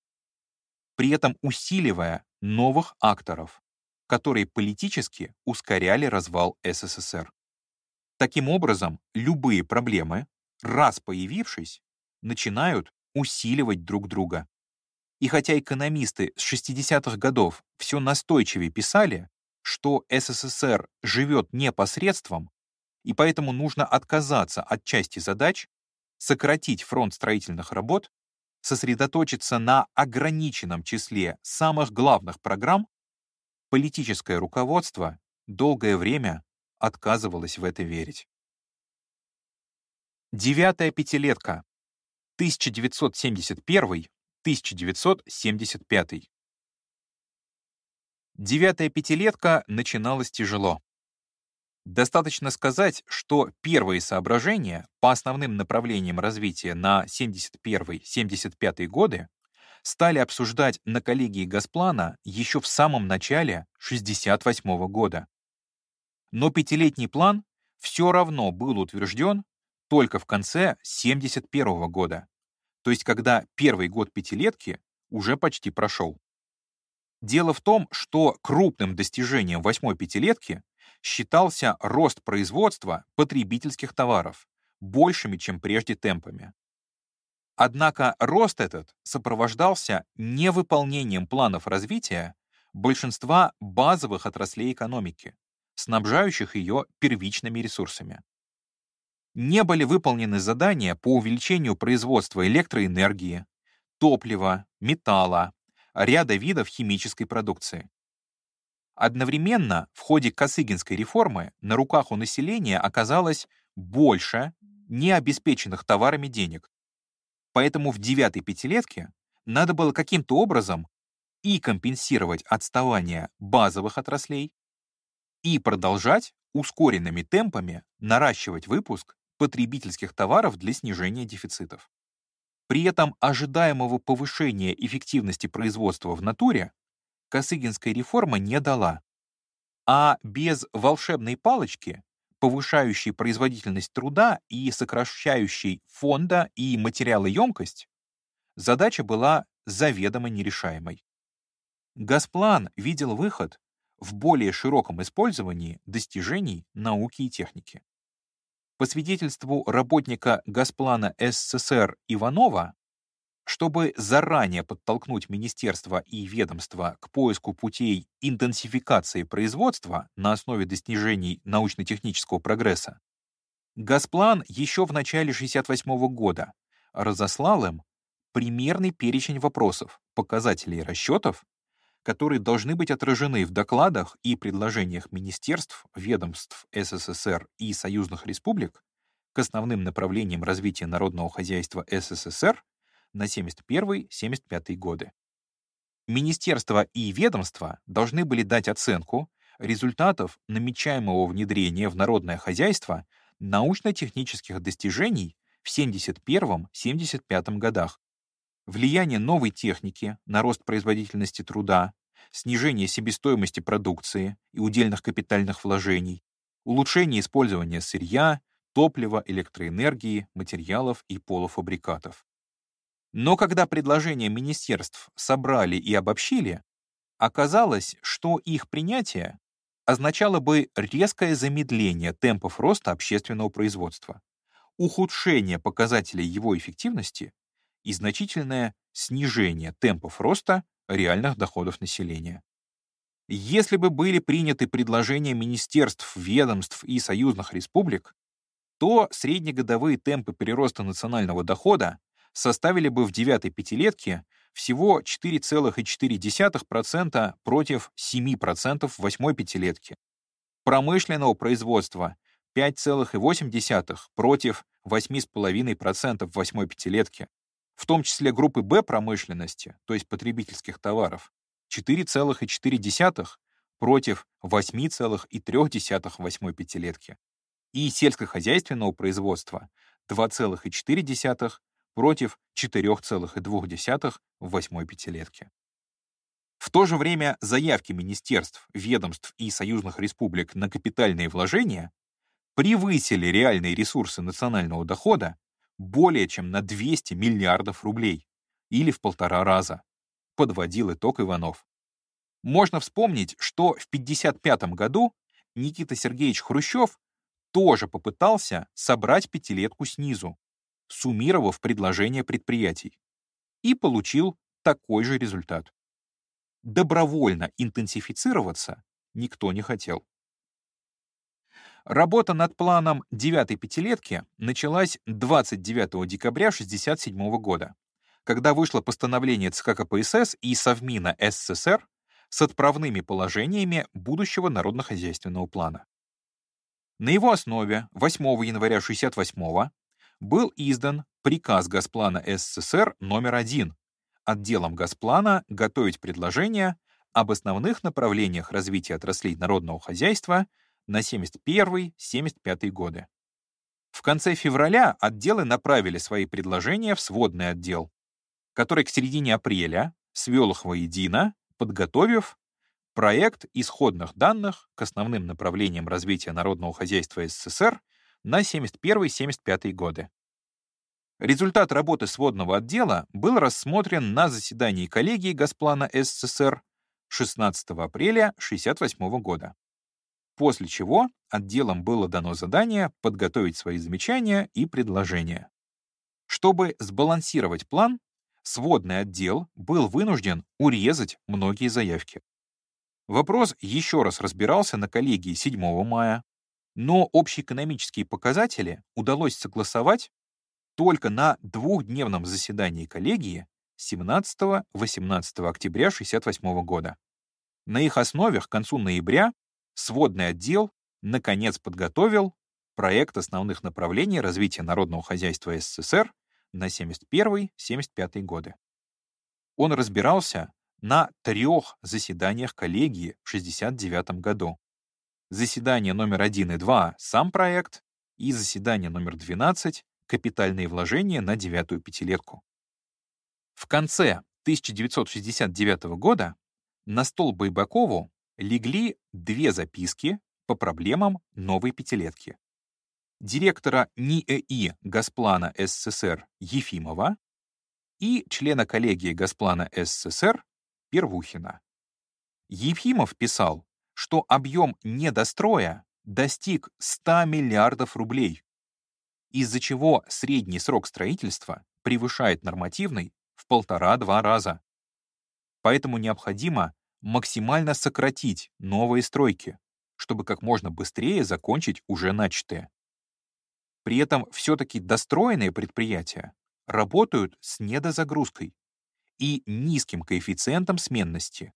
при этом усиливая новых акторов, которые политически ускоряли развал СССР. Таким образом, любые проблемы, раз появившись, начинают усиливать друг друга. И хотя экономисты с 60-х годов все настойчивее писали, что СССР живет непосредством, и поэтому нужно отказаться от части задач, сократить фронт строительных работ сосредоточиться на ограниченном числе самых главных программ, политическое руководство долгое время отказывалось в это верить. Девятая пятилетка. 1971-1975. Девятая пятилетка начиналась тяжело. Достаточно сказать, что первые соображения по основным направлениям развития на 71-75 годы стали обсуждать на коллегии Госплана еще в самом начале 68 года. Но пятилетний план все равно был утвержден только в конце 71 года, то есть когда первый год пятилетки уже почти прошел. Дело в том, что крупным достижением восьмой пятилетки считался рост производства потребительских товаров большими, чем прежде темпами. Однако рост этот сопровождался невыполнением планов развития большинства базовых отраслей экономики, снабжающих ее первичными ресурсами. Не были выполнены задания по увеличению производства электроэнергии, топлива, металла, ряда видов химической продукции. Одновременно в ходе Косыгинской реформы на руках у населения оказалось больше необеспеченных товарами денег, Поэтому в девятой пятилетке надо было каким-то образом и компенсировать отставание базовых отраслей, и продолжать ускоренными темпами наращивать выпуск потребительских товаров для снижения дефицитов. При этом ожидаемого повышения эффективности производства в натуре Косыгинская реформа не дала. А без волшебной палочки повышающий производительность труда и сокращающий фонда и материалоемкость, задача была заведомо нерешаемой. Газплан видел выход в более широком использовании достижений науки и техники. По свидетельству работника Газплана СССР Иванова, чтобы заранее подтолкнуть министерство и ведомство к поиску путей интенсификации производства на основе достижений научно-технического прогресса, Газплан еще в начале 1968 года разослал им примерный перечень вопросов, показателей расчетов, которые должны быть отражены в докладах и предложениях министерств, ведомств СССР и союзных республик к основным направлениям развития народного хозяйства СССР на 71-75 годы. Министерства и ведомства должны были дать оценку результатов намечаемого внедрения в народное хозяйство научно-технических достижений в 71-75 годах, влияние новой техники на рост производительности труда, снижение себестоимости продукции и удельных капитальных вложений, улучшение использования сырья, топлива, электроэнергии, материалов и полуфабрикатов. Но когда предложения министерств собрали и обобщили, оказалось, что их принятие означало бы резкое замедление темпов роста общественного производства, ухудшение показателей его эффективности и значительное снижение темпов роста реальных доходов населения. Если бы были приняты предложения министерств, ведомств и союзных республик, то среднегодовые темпы прироста национального дохода составили бы в девятой пятилетке всего 4,4% против 7% в восьмой пятилетке. Промышленного производства 5,8% против 8,5% в восьмой пятилетке, в том числе группы Б промышленности, то есть потребительских товаров, 4,4% против 8,3% в восьмой пятилетке, и сельскохозяйственного производства 2,4% против 4,2 в восьмой пятилетке. В то же время заявки министерств, ведомств и союзных республик на капитальные вложения превысили реальные ресурсы национального дохода более чем на 200 миллиардов рублей, или в полтора раза, подводил итог Иванов. Можно вспомнить, что в 1955 году Никита Сергеевич Хрущев тоже попытался собрать пятилетку снизу, суммировав предложения предприятий, и получил такой же результат. Добровольно интенсифицироваться никто не хотел. Работа над планом девятой пятилетки началась 29 декабря 1967 года, когда вышло постановление ЦК КПСС и Совмина СССР с отправными положениями будущего народно-хозяйственного плана. На его основе 8 января 1968 был издан приказ Госплана СССР номер один отделом Госплана готовить предложения об основных направлениях развития отраслей народного хозяйства на 71-75 годы. В конце февраля отделы направили свои предложения в сводный отдел, который к середине апреля свел их воедино, подготовив проект исходных данных к основным направлениям развития народного хозяйства СССР на 71-75 годы. Результат работы сводного отдела был рассмотрен на заседании коллегии Госплана СССР 16 апреля 1968 года. После чего отделам было дано задание подготовить свои замечания и предложения. Чтобы сбалансировать план, сводный отдел был вынужден урезать многие заявки. Вопрос еще раз разбирался на коллегии 7 мая, но общеэкономические показатели удалось согласовать только на двухдневном заседании коллегии 17-18 октября 1968 года. На их основе к концу ноября сводный отдел наконец подготовил проект основных направлений развития народного хозяйства СССР на 71-75 годы. Он разбирался на трех заседаниях коллегии в 1969 году. Заседание номер 1 и 2 — сам проект, и заседание номер 12 капитальные вложения на девятую пятилетку. В конце 1969 года на стол Байбакову легли две записки по проблемам новой пятилетки. Директора НИЭИ Госплана СССР Ефимова и члена коллегии Госплана СССР Первухина. Ефимов писал, что объем недостроя достиг 100 миллиардов рублей, из-за чего средний срок строительства превышает нормативный в полтора-два раза. Поэтому необходимо максимально сократить новые стройки, чтобы как можно быстрее закончить уже начатые. При этом все-таки достроенные предприятия работают с недозагрузкой и низким коэффициентом сменности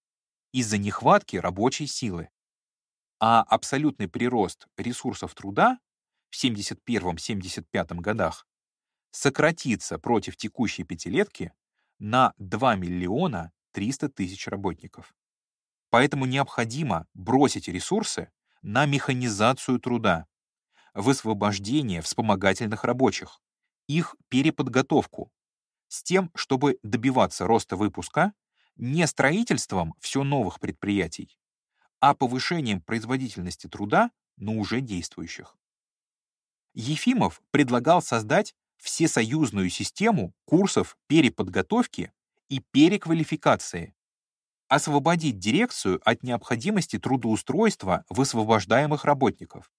из-за нехватки рабочей силы. А абсолютный прирост ресурсов труда в 71-75 годах сократится против текущей пятилетки на 2 миллиона 300 тысяч работников. Поэтому необходимо бросить ресурсы на механизацию труда, высвобождение вспомогательных рабочих, их переподготовку, с тем, чтобы добиваться роста выпуска не строительством все новых предприятий, а повышением производительности труда на уже действующих. Ефимов предлагал создать всесоюзную систему курсов переподготовки и переквалификации, освободить дирекцию от необходимости трудоустройства высвобождаемых работников,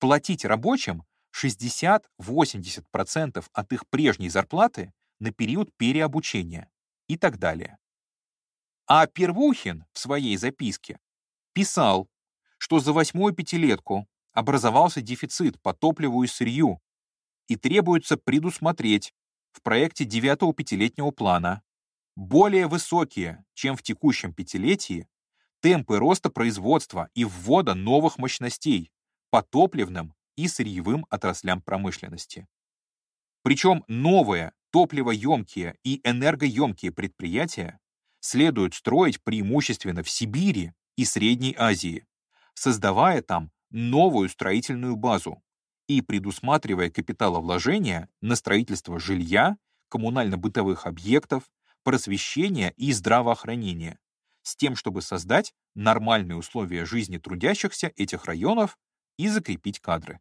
платить рабочим 60-80% от их прежней зарплаты на период переобучения и так далее. А Первухин в своей записке писал, что за восьмую пятилетку образовался дефицит по топливу и сырью, и требуется предусмотреть в проекте девятого пятилетнего плана более высокие, чем в текущем пятилетии, темпы роста производства и ввода новых мощностей по топливным и сырьевым отраслям промышленности. Причем новые топливоемкие и энергоемкие предприятия следует строить преимущественно в Сибири и Средней Азии, создавая там новую строительную базу и предусматривая капиталовложения на строительство жилья, коммунально-бытовых объектов, просвещения и здравоохранения, с тем, чтобы создать нормальные условия жизни трудящихся этих районов и закрепить кадры.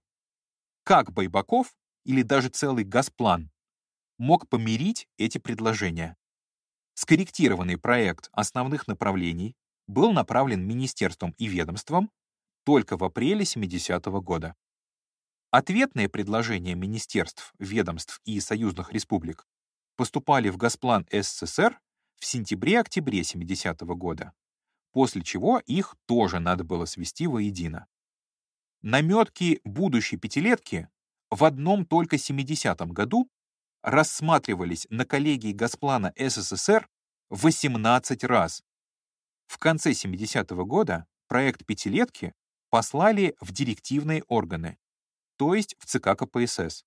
Как Байбаков или даже целый Газплан мог помирить эти предложения? Скорректированный проект основных направлений был направлен министерством и ведомствам только в апреле 70-го года. Ответные предложения министерств, ведомств и союзных республик поступали в Госплан СССР в сентябре-октябре 70-го года, после чего их тоже надо было свести воедино. Наметки будущей пятилетки в одном только 70-м году рассматривались на коллегии Госплана СССР 18 раз. В конце 70-го года проект пятилетки послали в директивные органы, то есть в ЦК КПСС,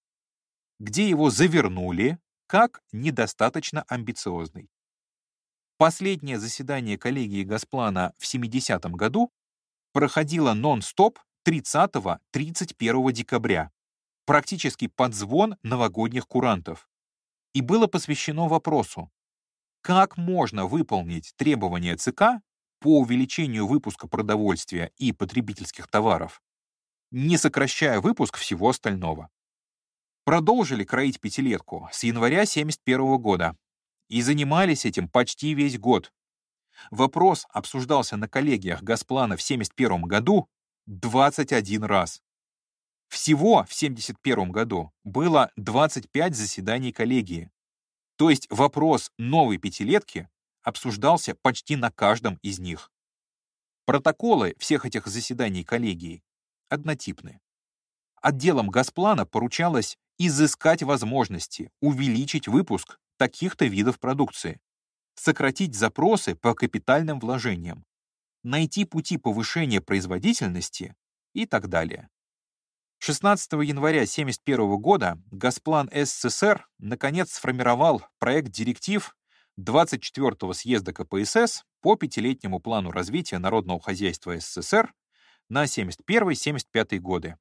где его завернули как недостаточно амбициозный. Последнее заседание коллегии Госплана в 70-м году проходило нон-стоп 30-31 декабря, практически под звон новогодних курантов, и было посвящено вопросу, как можно выполнить требования ЦК по увеличению выпуска продовольствия и потребительских товаров, не сокращая выпуск всего остального. Продолжили кроить пятилетку с января 71 года и занимались этим почти весь год. Вопрос обсуждался на коллегиях Госплана в 71 году 21 раз. Всего в 71 году было 25 заседаний коллегии. То есть вопрос новой пятилетки обсуждался почти на каждом из них. Протоколы всех этих заседаний коллегии однотипны. Отделам Госплана поручалось изыскать возможности увеличить выпуск таких-то видов продукции, сократить запросы по капитальным вложениям, найти пути повышения производительности и так далее. 16 января 1971 года Госплан СССР наконец сформировал проект директив 24-го съезда КПСС по пятилетнему плану развития народного хозяйства СССР на 71-75 годы.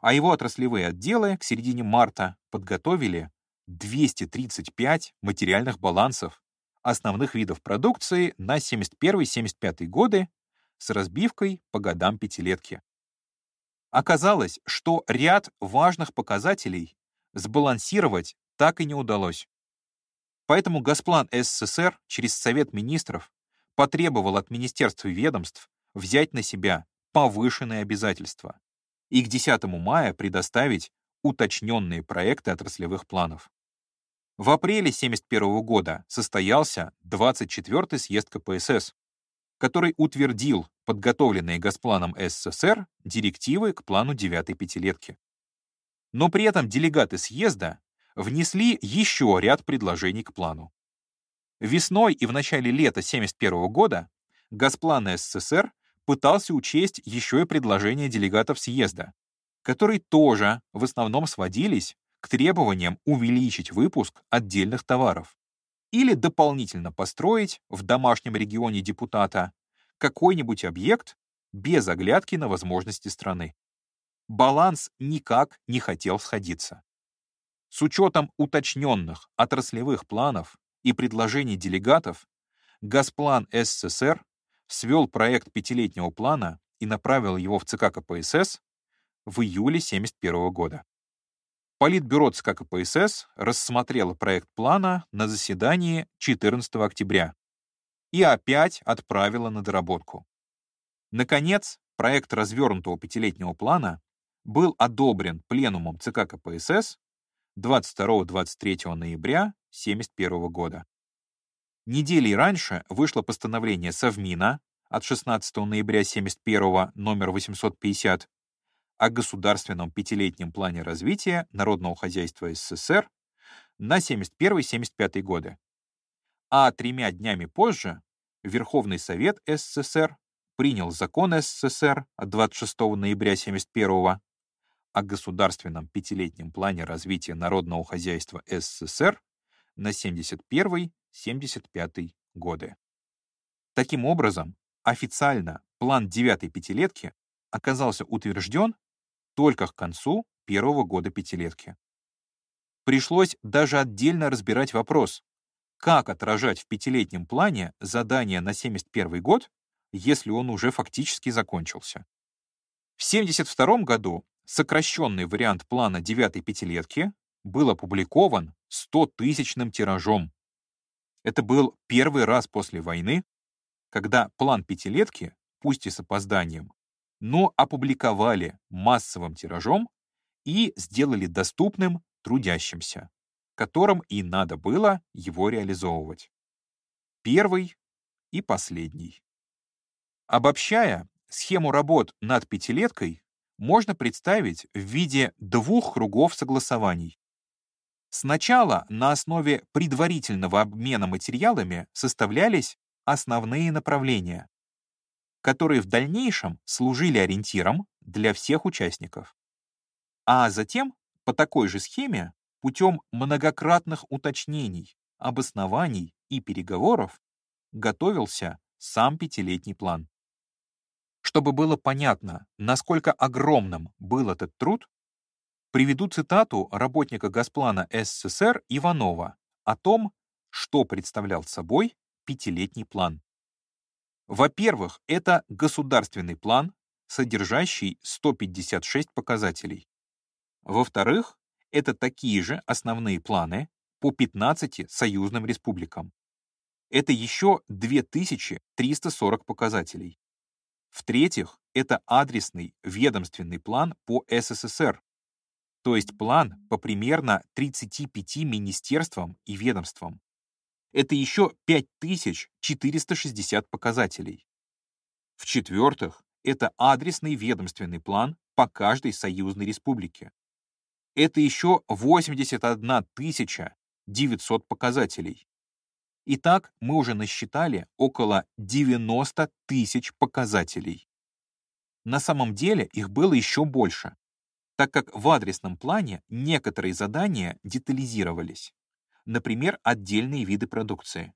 А его отраслевые отделы к середине марта подготовили 235 материальных балансов основных видов продукции на 71-75 годы с разбивкой по годам пятилетки. Оказалось, что ряд важных показателей сбалансировать так и не удалось. Поэтому Госплан СССР через Совет министров потребовал от министерств и ведомств взять на себя повышенные обязательства и к 10 мая предоставить уточненные проекты отраслевых планов. В апреле 1971 года состоялся 24-й съезд КПСС, который утвердил подготовленные Госпланом СССР директивы к плану 9-й пятилетки. Но при этом делегаты съезда внесли еще ряд предложений к плану. Весной и в начале лета 1971 года Госплан СССР пытался учесть еще и предложения делегатов съезда, которые тоже в основном сводились к требованиям увеличить выпуск отдельных товаров или дополнительно построить в домашнем регионе депутата какой-нибудь объект без оглядки на возможности страны. Баланс никак не хотел сходиться. С учетом уточненных отраслевых планов и предложений делегатов, Госплан СССР свел проект пятилетнего плана и направил его в ЦК КПСС в июле 1971 года. Политбюро ЦК КПСС рассмотрело проект плана на заседании 14 октября и опять отправило на доработку. Наконец, проект развернутого пятилетнего плана был одобрен Пленумом ЦК КПСС 22-23 ноября 1971 года. Неделей раньше вышло постановление Совмина от 16 ноября 1971 номер 850 о государственном пятилетнем плане развития народного хозяйства СССР на 71-75 годы. А тремя днями позже Верховный Совет СССР принял закон СССР от 26 ноября 1971 о государственном пятилетнем плане развития народного хозяйства СССР на 71-75 годы. Таким образом, официально план девятой пятилетки оказался утвержден только к концу первого года пятилетки. Пришлось даже отдельно разбирать вопрос, как отражать в пятилетнем плане задание на 71 год, если он уже фактически закончился. В 72 году сокращенный вариант плана девятой пятилетки был опубликован 100-тысячным тиражом. Это был первый раз после войны, когда план пятилетки, пусть и с опозданием, но опубликовали массовым тиражом и сделали доступным трудящимся, которым и надо было его реализовывать. Первый и последний. Обобщая, схему работ над пятилеткой можно представить в виде двух кругов согласований. Сначала на основе предварительного обмена материалами составлялись основные направления, которые в дальнейшем служили ориентиром для всех участников. А затем по такой же схеме путем многократных уточнений, обоснований и переговоров готовился сам пятилетний план. Чтобы было понятно, насколько огромным был этот труд, приведу цитату работника Госплана СССР Иванова о том, что представлял собой пятилетний план. Во-первых, это государственный план, содержащий 156 показателей. Во-вторых, Это такие же основные планы по 15 союзным республикам. Это еще 2340 показателей. В-третьих, это адресный ведомственный план по СССР, то есть план по примерно 35 министерствам и ведомствам. Это еще 5460 показателей. В-четвертых, это адресный ведомственный план по каждой союзной республике. Это еще 81 900 показателей. Итак, мы уже насчитали около 90 тысяч показателей. На самом деле их было еще больше так как в адресном плане некоторые задания детализировались. Например, отдельные виды продукции.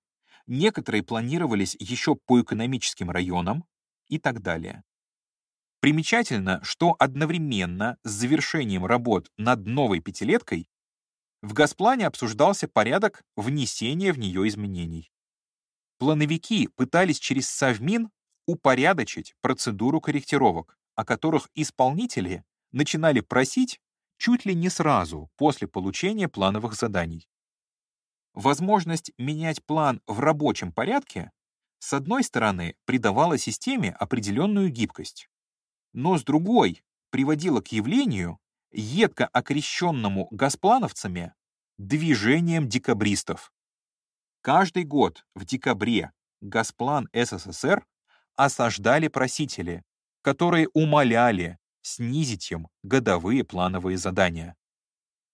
Некоторые планировались еще по экономическим районам и так далее. Примечательно, что одновременно с завершением работ над новой пятилеткой в Госплане обсуждался порядок внесения в нее изменений. Плановики пытались через Совмин упорядочить процедуру корректировок, о которых исполнители начинали просить чуть ли не сразу после получения плановых заданий. Возможность менять план в рабочем порядке, с одной стороны, придавала системе определенную гибкость, но с другой приводила к явлению, едко окрещенному госплановцами, движением декабристов. Каждый год в декабре Госплан СССР осаждали просители, которые умоляли снизить им годовые плановые задания.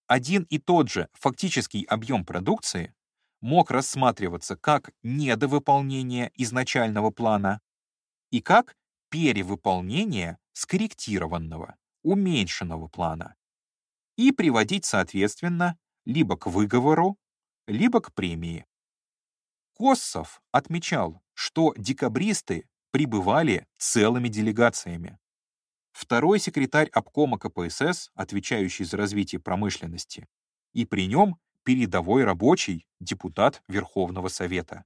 Один и тот же фактический объем продукции мог рассматриваться как недовыполнение изначального плана и как перевыполнение скорректированного, уменьшенного плана и приводить, соответственно, либо к выговору, либо к премии. Коссов отмечал, что декабристы прибывали целыми делегациями. Второй секретарь обкома КПСС, отвечающий за развитие промышленности, и при нем передовой рабочий, депутат Верховного Совета.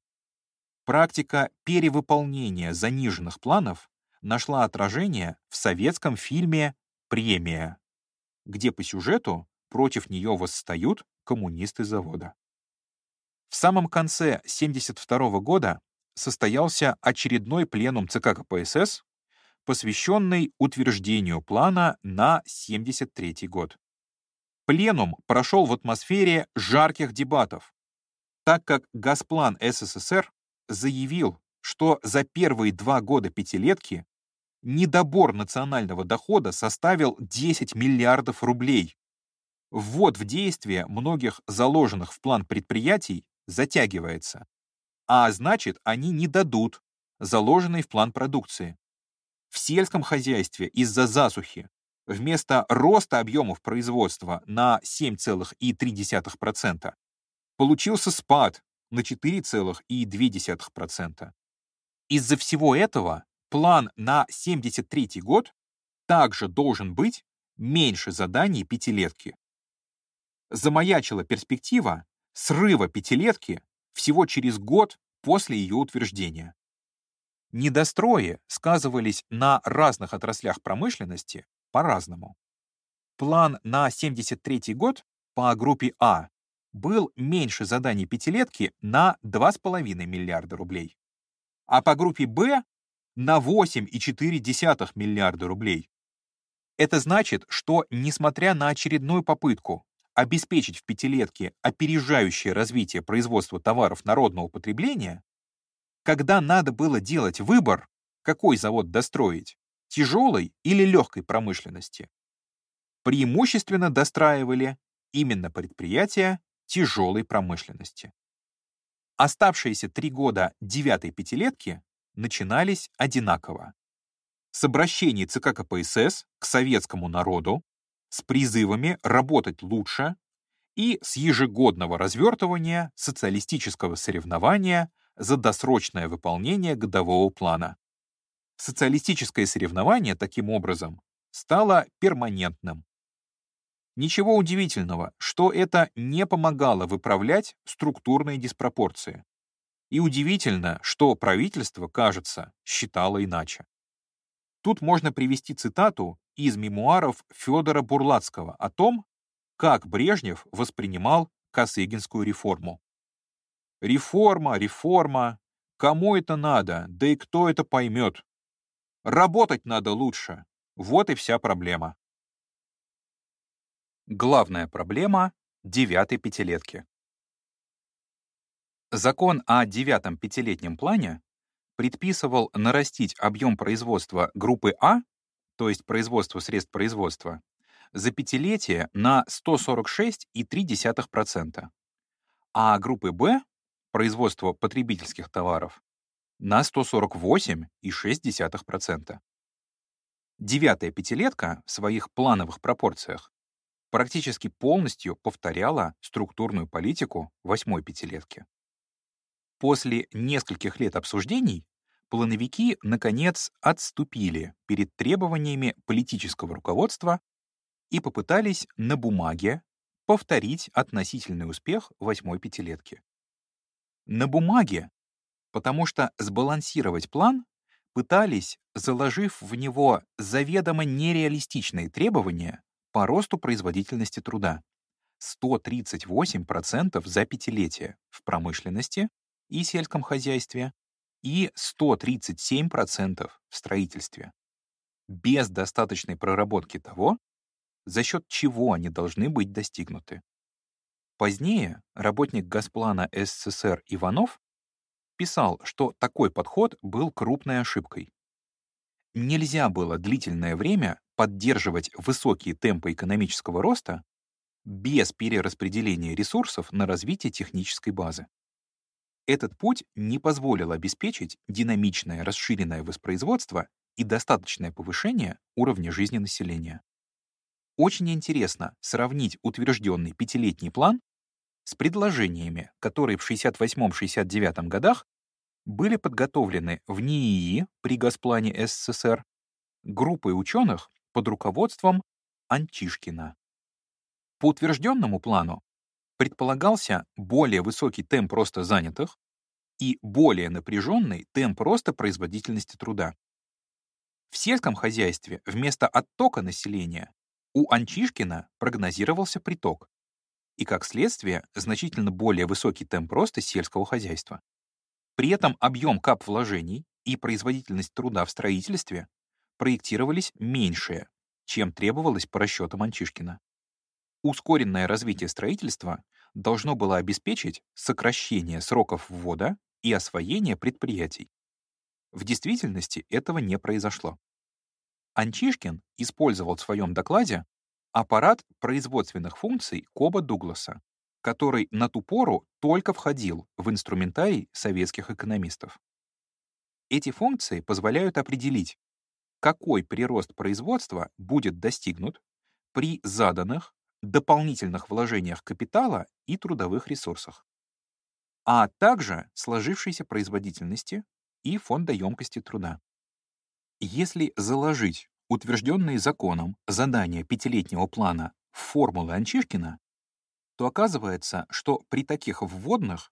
Практика перевыполнения заниженных планов нашла отражение в советском фильме «Премия», где по сюжету против нее восстают коммунисты завода. В самом конце 1972 года состоялся очередной пленум ЦК КПСС, посвященный утверждению плана на 73 год. Пленум прошел в атмосфере жарких дебатов, так как Госплан СССР заявил, что за первые два года пятилетки недобор национального дохода составил 10 миллиардов рублей. Ввод в действие многих заложенных в план предприятий затягивается, а значит, они не дадут заложенной в план продукции. В сельском хозяйстве из-за засухи вместо роста объемов производства на 7,3% получился спад на 4,2%. Из-за всего этого план на 73 год также должен быть меньше заданий пятилетки. Замаячила перспектива срыва пятилетки всего через год после ее утверждения. Недострои сказывались на разных отраслях промышленности по-разному. План на 73 год по группе А был меньше заданий пятилетки на 2,5 миллиарда рублей, а по группе Б на 8,4 миллиарда рублей. Это значит, что, несмотря на очередную попытку обеспечить в пятилетке опережающее развитие производства товаров народного потребления, когда надо было делать выбор, какой завод достроить, тяжелой или легкой промышленности, преимущественно достраивали именно предприятия тяжелой промышленности. Оставшиеся три года девятой пятилетки начинались одинаково. С обращений ЦК КПСС к советскому народу, с призывами работать лучше и с ежегодного развертывания социалистического соревнования за досрочное выполнение годового плана. Социалистическое соревнование, таким образом, стало перманентным. Ничего удивительного, что это не помогало выправлять структурные диспропорции. И удивительно, что правительство, кажется, считало иначе. Тут можно привести цитату из мемуаров Федора Бурлацкого о том, как Брежнев воспринимал Косыгинскую реформу. Реформа, реформа. Кому это надо? Да и кто это поймет? Работать надо лучше. Вот и вся проблема. Главная проблема девятой пятилетки. Закон о девятом пятилетнем плане предписывал нарастить объем производства группы А, то есть производство средств производства, за пятилетие на 146,3%, а группы Б производство потребительских товаров на 148,6%. Девятая пятилетка в своих плановых пропорциях практически полностью повторяла структурную политику восьмой пятилетки. После нескольких лет обсуждений плановики, наконец, отступили перед требованиями политического руководства и попытались на бумаге повторить относительный успех восьмой пятилетки. На бумаге, потому что сбалансировать план пытались, заложив в него заведомо нереалистичные требования по росту производительности труда. 138% за пятилетие в промышленности и сельском хозяйстве и 137% в строительстве. Без достаточной проработки того, за счет чего они должны быть достигнуты. Позднее работник Газплана СССР Иванов писал, что такой подход был крупной ошибкой. Нельзя было длительное время поддерживать высокие темпы экономического роста без перераспределения ресурсов на развитие технической базы. Этот путь не позволил обеспечить динамичное расширенное воспроизводство и достаточное повышение уровня жизни населения. Очень интересно сравнить утвержденный пятилетний план с предложениями, которые в 68-69 годах были подготовлены в НИИ при Госплане СССР группой ученых под руководством Антишкина. По утвержденному плану предполагался более высокий темп роста занятых и более напряженный темп роста производительности труда. В сельском хозяйстве вместо оттока населения у Анчишкина прогнозировался приток, и, как следствие, значительно более высокий темп роста сельского хозяйства. При этом объем кап вложений и производительность труда в строительстве проектировались меньшие, чем требовалось по расчетам Анчишкина. Ускоренное развитие строительства должно было обеспечить сокращение сроков ввода и освоения предприятий. В действительности этого не произошло. Анчишкин использовал в своем докладе аппарат производственных функций Коба Дугласа, который на ту пору только входил в инструментарий советских экономистов. Эти функции позволяют определить, какой прирост производства будет достигнут при заданных дополнительных вложениях капитала и трудовых ресурсах, а также сложившейся производительности и фондоемкости труда. Если заложить утвержденные законом задания пятилетнего плана формулы Анчишкина, то оказывается, что при таких вводных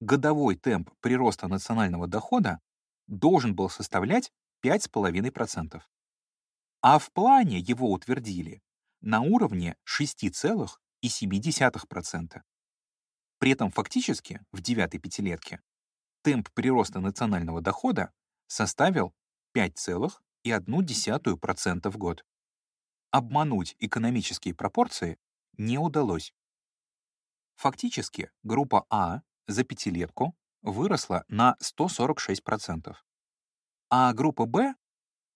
годовой темп прироста национального дохода должен был составлять 5,5%. А в плане его утвердили на уровне 6,7%. При этом фактически в девятой пятилетке темп прироста национального дохода составил 5,1% в год. Обмануть экономические пропорции не удалось. Фактически группа А за пятилетку выросла на 146%, а группа Б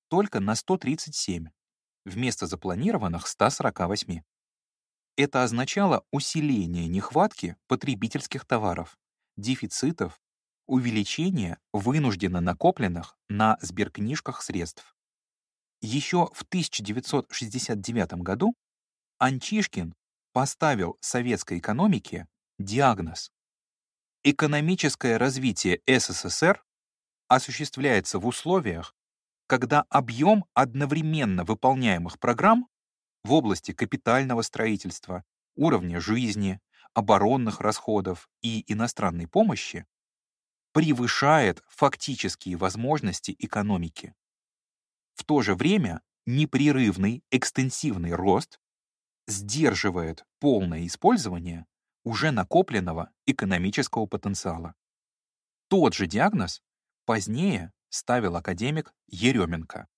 только на 137, вместо запланированных 148. Это означало усиление нехватки потребительских товаров, дефицитов увеличение вынужденно накопленных на сберкнижках средств. Еще в 1969 году Анчишкин поставил советской экономике диагноз. Экономическое развитие СССР осуществляется в условиях, когда объем одновременно выполняемых программ в области капитального строительства, уровня жизни, оборонных расходов и иностранной помощи превышает фактические возможности экономики. В то же время непрерывный экстенсивный рост сдерживает полное использование уже накопленного экономического потенциала. Тот же диагноз позднее ставил академик Еременко.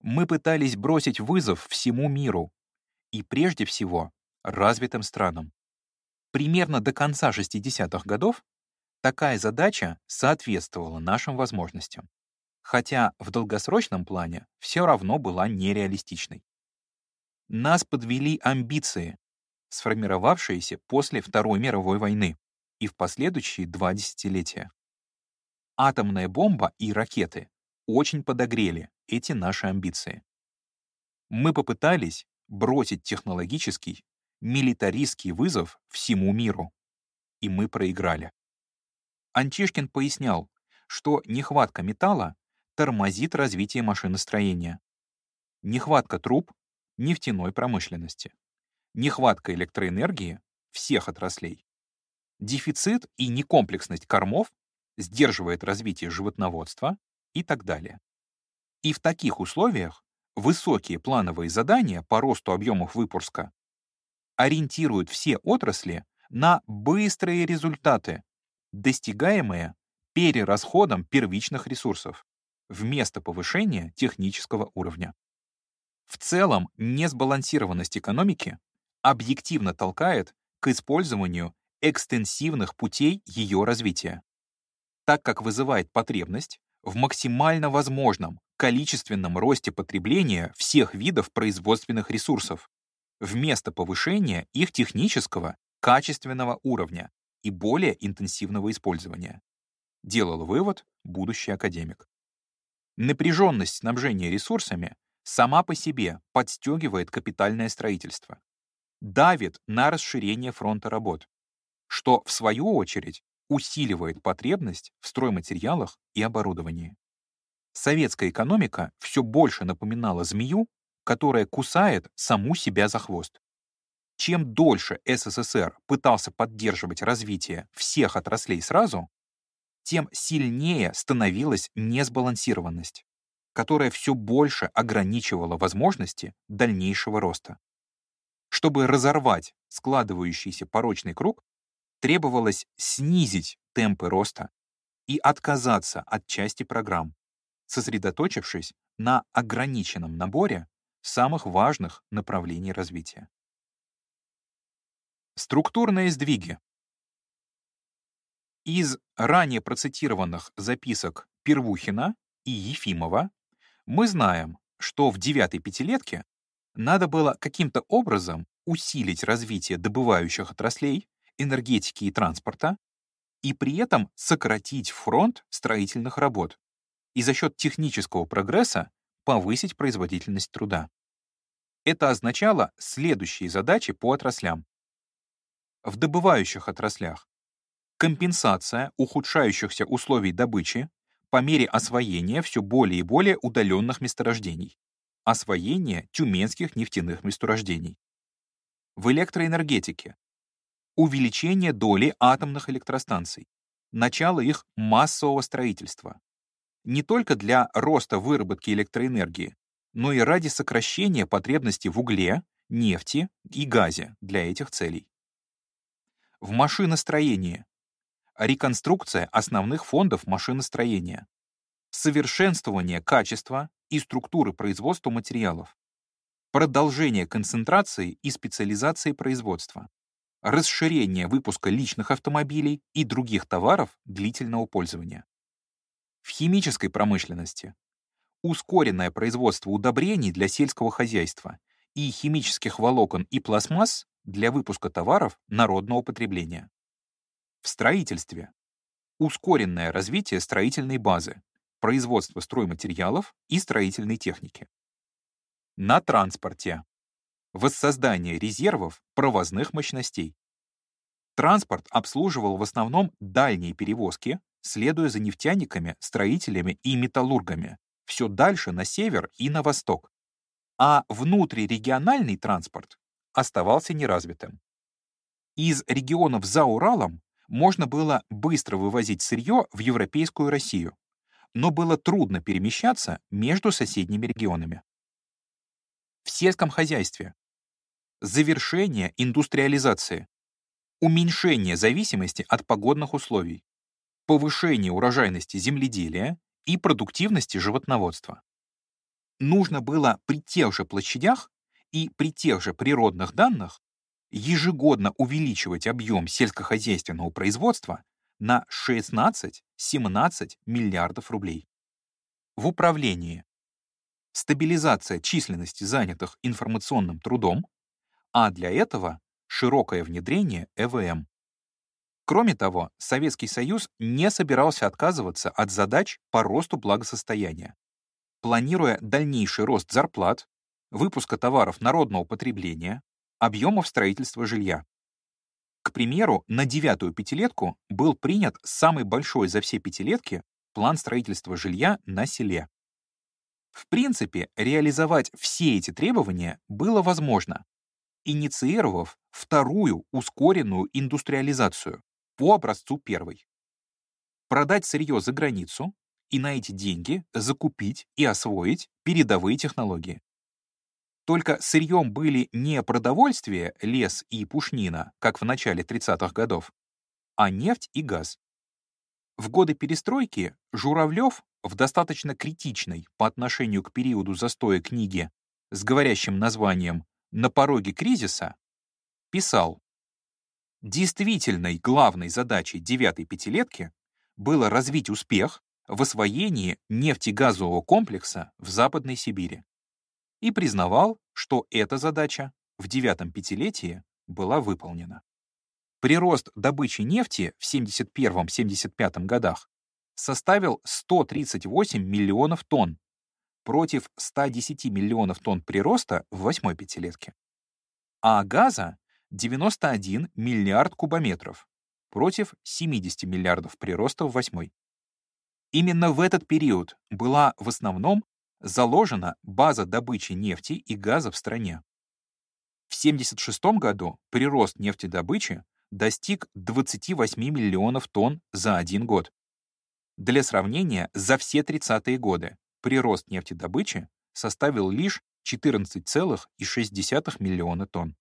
Мы пытались бросить вызов всему миру и прежде всего развитым странам. Примерно до конца 60-х годов такая задача соответствовала нашим возможностям, хотя в долгосрочном плане все равно была нереалистичной. Нас подвели амбиции, сформировавшиеся после Второй мировой войны и в последующие два десятилетия. Атомная бомба и ракеты очень подогрели эти наши амбиции. Мы попытались бросить технологический, милитаристский вызов всему миру, и мы проиграли. Антишкин пояснял, что нехватка металла тормозит развитие машиностроения. Нехватка труб — нефтяной промышленности. Нехватка электроэнергии — всех отраслей. Дефицит и некомплексность кормов сдерживает развитие животноводства и так далее. И в таких условиях высокие плановые задания по росту объемов выпуска ориентируют все отрасли на быстрые результаты, достигаемые перерасходом первичных ресурсов вместо повышения технического уровня. В целом, несбалансированность экономики объективно толкает к использованию экстенсивных путей ее развития, так как вызывает потребность в максимально возможном количественном росте потребления всех видов производственных ресурсов вместо повышения их технического, качественного уровня и более интенсивного использования. Делал вывод будущий академик. Напряженность снабжения ресурсами сама по себе подстегивает капитальное строительство, давит на расширение фронта работ, что, в свою очередь, усиливает потребность в стройматериалах и оборудовании. Советская экономика все больше напоминала змею, которая кусает саму себя за хвост. Чем дольше СССР пытался поддерживать развитие всех отраслей сразу, тем сильнее становилась несбалансированность, которая все больше ограничивала возможности дальнейшего роста. Чтобы разорвать складывающийся порочный круг, требовалось снизить темпы роста и отказаться от части программ, сосредоточившись на ограниченном наборе самых важных направлений развития. Структурные сдвиги. Из ранее процитированных записок Первухина и Ефимова мы знаем, что в девятой пятилетке надо было каким-то образом усилить развитие добывающих отраслей, энергетики и транспорта, и при этом сократить фронт строительных работ и за счет технического прогресса повысить производительность труда. Это означало следующие задачи по отраслям. В добывающих отраслях компенсация ухудшающихся условий добычи по мере освоения все более и более удаленных месторождений, освоение тюменских нефтяных месторождений. В электроэнергетике увеличение доли атомных электростанций, начало их массового строительства. Не только для роста выработки электроэнергии, но и ради сокращения потребностей в угле, нефти и газе для этих целей. В машиностроении реконструкция основных фондов машиностроения, совершенствование качества и структуры производства материалов, продолжение концентрации и специализации производства, расширение выпуска личных автомобилей и других товаров длительного пользования. В химической промышленности ускоренное производство удобрений для сельского хозяйства и химических волокон и пластмасс для выпуска товаров народного потребления. В строительстве ускоренное развитие строительной базы, производство стройматериалов и строительной техники. На транспорте воссоздание резервов провозных мощностей. Транспорт обслуживал в основном дальние перевозки, следуя за нефтяниками, строителями и металлургами, все дальше на север и на восток. А внутрирегиональный транспорт оставался неразвитым. Из регионов за Уралом можно было быстро вывозить сырье в европейскую Россию, но было трудно перемещаться между соседними регионами. В сельском хозяйстве завершение индустриализации, уменьшение зависимости от погодных условий, повышение урожайности земледелия и продуктивности животноводства. Нужно было при тех же площадях и при тех же природных данных ежегодно увеличивать объем сельскохозяйственного производства на 16-17 миллиардов рублей. В управлении стабилизация численности занятых информационным трудом, а для этого широкое внедрение ЭВМ. Кроме того, Советский Союз не собирался отказываться от задач по росту благосостояния, планируя дальнейший рост зарплат, выпуска товаров народного потребления, объемов строительства жилья. К примеру, на девятую пятилетку был принят самый большой за все пятилетки план строительства жилья на селе. В принципе, реализовать все эти требования было возможно, инициировав вторую ускоренную индустриализацию по образцу первой. Продать сырье за границу и на эти деньги закупить и освоить передовые технологии. Только сырьем были не продовольствие, лес и пушнина, как в начале 30-х годов, а нефть и газ. В годы перестройки Журавлев в достаточно критичной по отношению к периоду застоя книге с говорящим названием «На пороге кризиса» писал Действительной главной задачей девятой пятилетки было развить успех в освоении нефтегазового комплекса в Западной Сибири и признавал, что эта задача в девятом пятилетии была выполнена. Прирост добычи нефти в 71-75 годах составил 138 миллионов тонн против 110 миллионов тонн прироста в восьмой пятилетке. А газа — 91 миллиард кубометров против 70 миллиардов прироста в восьмой. Именно в этот период была в основном заложена база добычи нефти и газа в стране. В 1976 году прирост нефтедобычи достиг 28 миллионов тонн за один год. Для сравнения, за все 30-е годы прирост нефтедобычи составил лишь 14,6 миллиона тонн.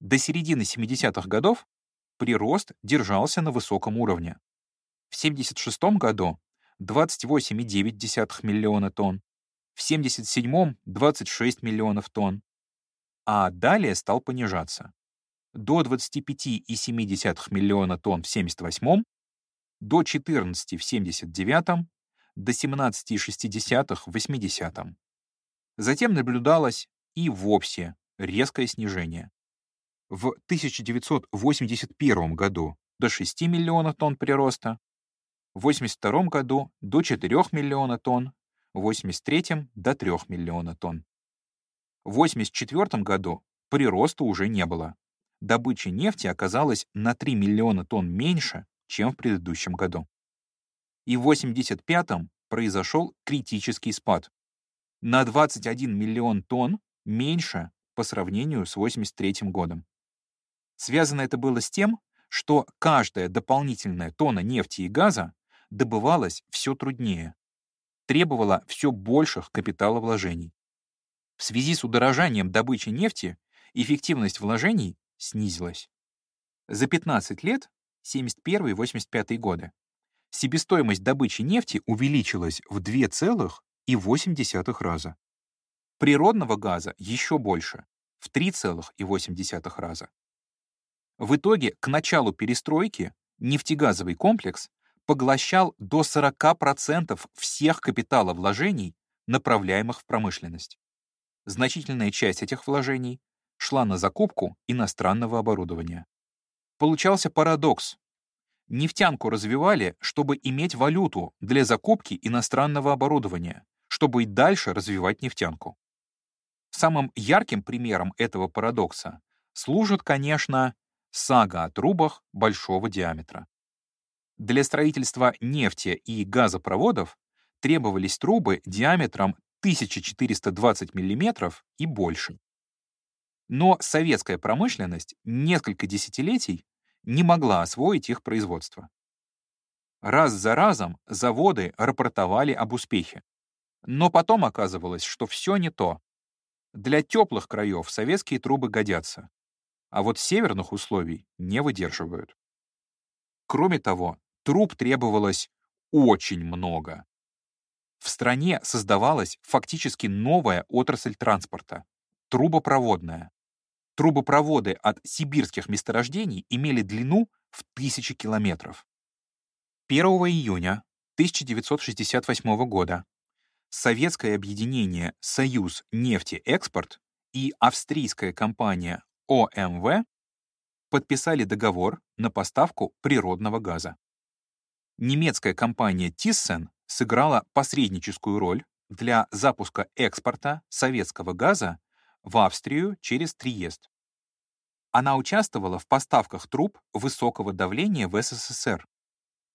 До середины 70-х годов прирост держался на высоком уровне. В 1976 году 28,9 миллиона тонн, в 77-м 26 миллионов тонн, а далее стал понижаться. До 25,7 миллиона тонн в 78-м, до 14 в 79-м, до 17,6 в 80-м. Затем наблюдалось и вовсе резкое снижение. В 1981 году до 6 миллионов тонн прироста, в 1982 году до 4 миллиона тонн, в 1983 до 3 миллиона тонн. В 1984 году прироста уже не было. Добыча нефти оказалась на 3 миллиона тонн меньше, чем в предыдущем году. И в 1985 произошел критический спад. На 21 миллион тонн меньше по сравнению с 1983 годом. Связано это было с тем, что каждая дополнительная тонна нефти и газа добывалась все труднее, требовала все больших капиталовложений. В связи с удорожанием добычи нефти эффективность вложений снизилась. За 15 лет, 71-85 годы, себестоимость добычи нефти увеличилась в 2,8 раза. Природного газа еще больше, в 3,8 раза. В итоге к началу перестройки нефтегазовый комплекс поглощал до 40% всех капиталовложений, направляемых в промышленность. Значительная часть этих вложений шла на закупку иностранного оборудования. Получался парадокс. Нефтянку развивали, чтобы иметь валюту для закупки иностранного оборудования, чтобы и дальше развивать нефтянку. Самым ярким примером этого парадокса служит, конечно, сага о трубах большого диаметра. Для строительства нефти и газопроводов требовались трубы диаметром 1420 мм и больше. Но советская промышленность несколько десятилетий не могла освоить их производство. Раз за разом заводы рапортовали об успехе. Но потом оказывалось, что все не то. Для теплых краев советские трубы годятся, а вот северных условий не выдерживают. Кроме того, труб требовалось очень много. В стране создавалась фактически новая отрасль транспорта — трубопроводная. Трубопроводы от сибирских месторождений имели длину в тысячи километров. 1 июня 1968 года советское объединение «Союз нефтеэкспорт» и австрийская компания ОМВ подписали договор на поставку природного газа. Немецкая компания Thyssen сыграла посредническую роль для запуска экспорта советского газа в Австрию через Триест. Она участвовала в поставках труб высокого давления в СССР,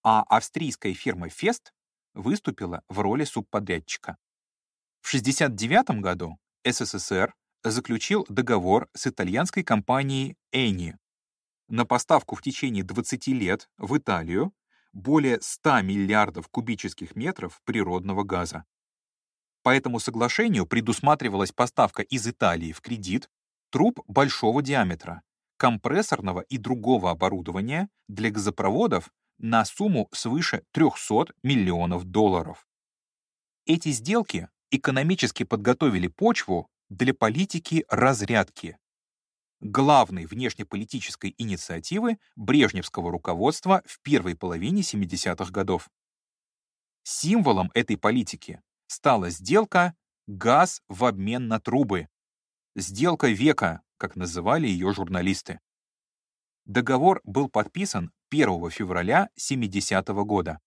а австрийская фирма Фест выступила в роли субподрядчика. В 1969 году СССР заключил договор с итальянской компанией Eni на поставку в течение 20 лет в Италию более 100 миллиардов кубических метров природного газа. По этому соглашению предусматривалась поставка из Италии в кредит труб большого диаметра, компрессорного и другого оборудования для газопроводов на сумму свыше 300 миллионов долларов. Эти сделки экономически подготовили почву для политики разрядки, главной внешнеполитической инициативы брежневского руководства в первой половине 70-х годов. Символом этой политики стала сделка «газ в обмен на трубы», сделка века, как называли ее журналисты. Договор был подписан 1 февраля 70 -го года.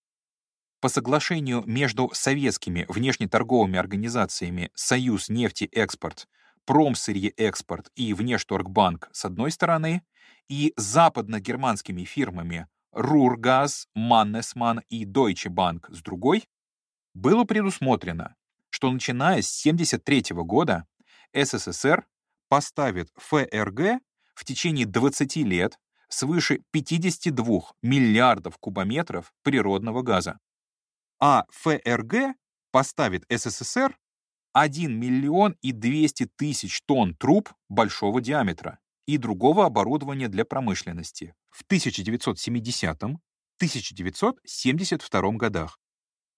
По соглашению между советскими внешнеторговыми организациями «Союз нефти экспорт», «Промсырье экспорт» и «Внешторгбанк» с одной стороны и западно-германскими фирмами «Рургаз», «Маннесман» и «Дойче Банк» с другой, было предусмотрено, что начиная с 1973 года СССР поставит ФРГ в течение 20 лет свыше 52 миллиардов кубометров природного газа. А ФРГ поставит СССР 1 миллион и 200 тысяч тонн труб большого диаметра и другого оборудования для промышленности в 1970-1972 годах,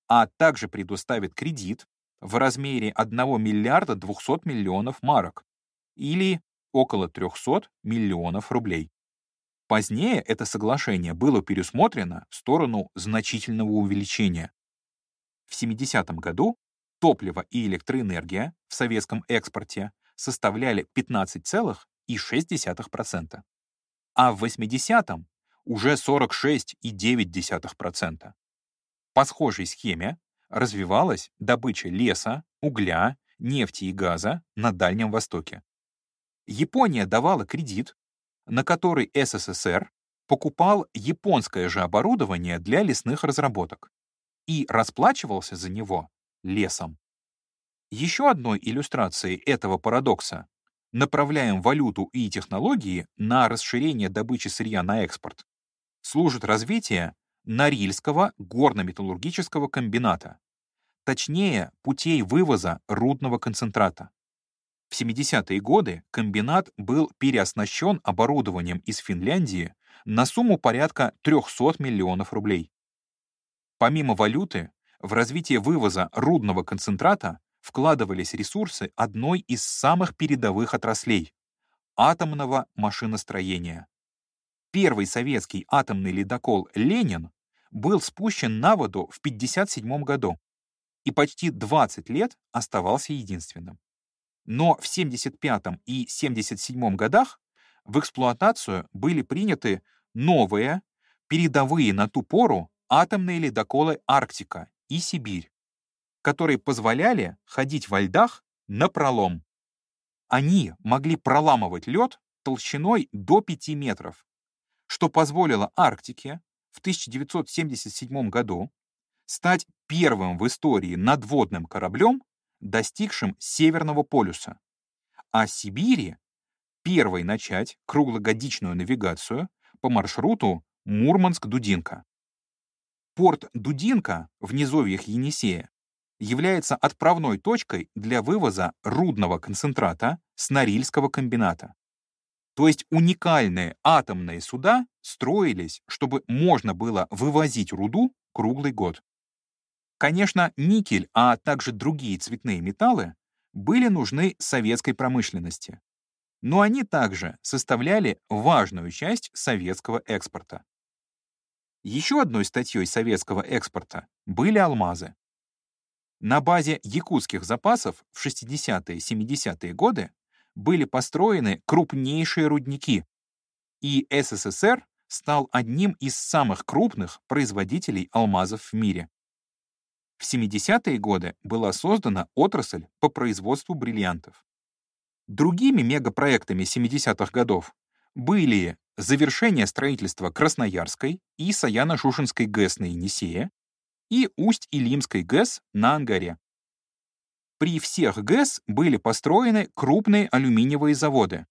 а также предоставит кредит в размере 1 миллиарда 200 миллионов марок или около 300 миллионов рублей. Позднее это соглашение было пересмотрено в сторону значительного увеличения. В 70 году топливо и электроэнергия в советском экспорте составляли 15,6%, а в 80-м уже 46,9%. По схожей схеме развивалась добыча леса, угля, нефти и газа на Дальнем Востоке. Япония давала кредит на который СССР покупал японское же оборудование для лесных разработок и расплачивался за него лесом. Еще одной иллюстрацией этого парадокса направляем валюту и технологии на расширение добычи сырья на экспорт служит развитие Норильского горно-металлургического комбината, точнее, путей вывоза рудного концентрата. В 70-е годы комбинат был переоснащен оборудованием из Финляндии на сумму порядка 300 миллионов рублей. Помимо валюты, в развитие вывоза рудного концентрата вкладывались ресурсы одной из самых передовых отраслей — атомного машиностроения. Первый советский атомный ледокол «Ленин» был спущен на воду в 1957 году и почти 20 лет оставался единственным. Но в 75 и 77 годах в эксплуатацию были приняты новые, передовые на ту пору атомные ледоколы «Арктика» и «Сибирь», которые позволяли ходить во льдах на пролом. Они могли проламывать лед толщиной до 5 метров, что позволило Арктике в 1977 году стать первым в истории надводным кораблем, достигшим Северного полюса, а Сибири первой начать круглогодичную навигацию по маршруту Мурманск-Дудинка. Порт Дудинка в низовьях Енисея является отправной точкой для вывоза рудного концентрата с Норильского комбината. То есть уникальные атомные суда строились, чтобы можно было вывозить руду круглый год. Конечно, никель, а также другие цветные металлы были нужны советской промышленности. Но они также составляли важную часть советского экспорта. Еще одной статьей советского экспорта были алмазы. На базе якутских запасов в 60-70-е годы были построены крупнейшие рудники, и СССР стал одним из самых крупных производителей алмазов в мире. В 70-е годы была создана отрасль по производству бриллиантов. Другими мегапроектами 70-х годов были завершение строительства Красноярской и Саяно-Шушенской ГЭС на Енисее и Усть-Илимской ГЭС на Ангаре. При всех ГЭС были построены крупные алюминиевые заводы,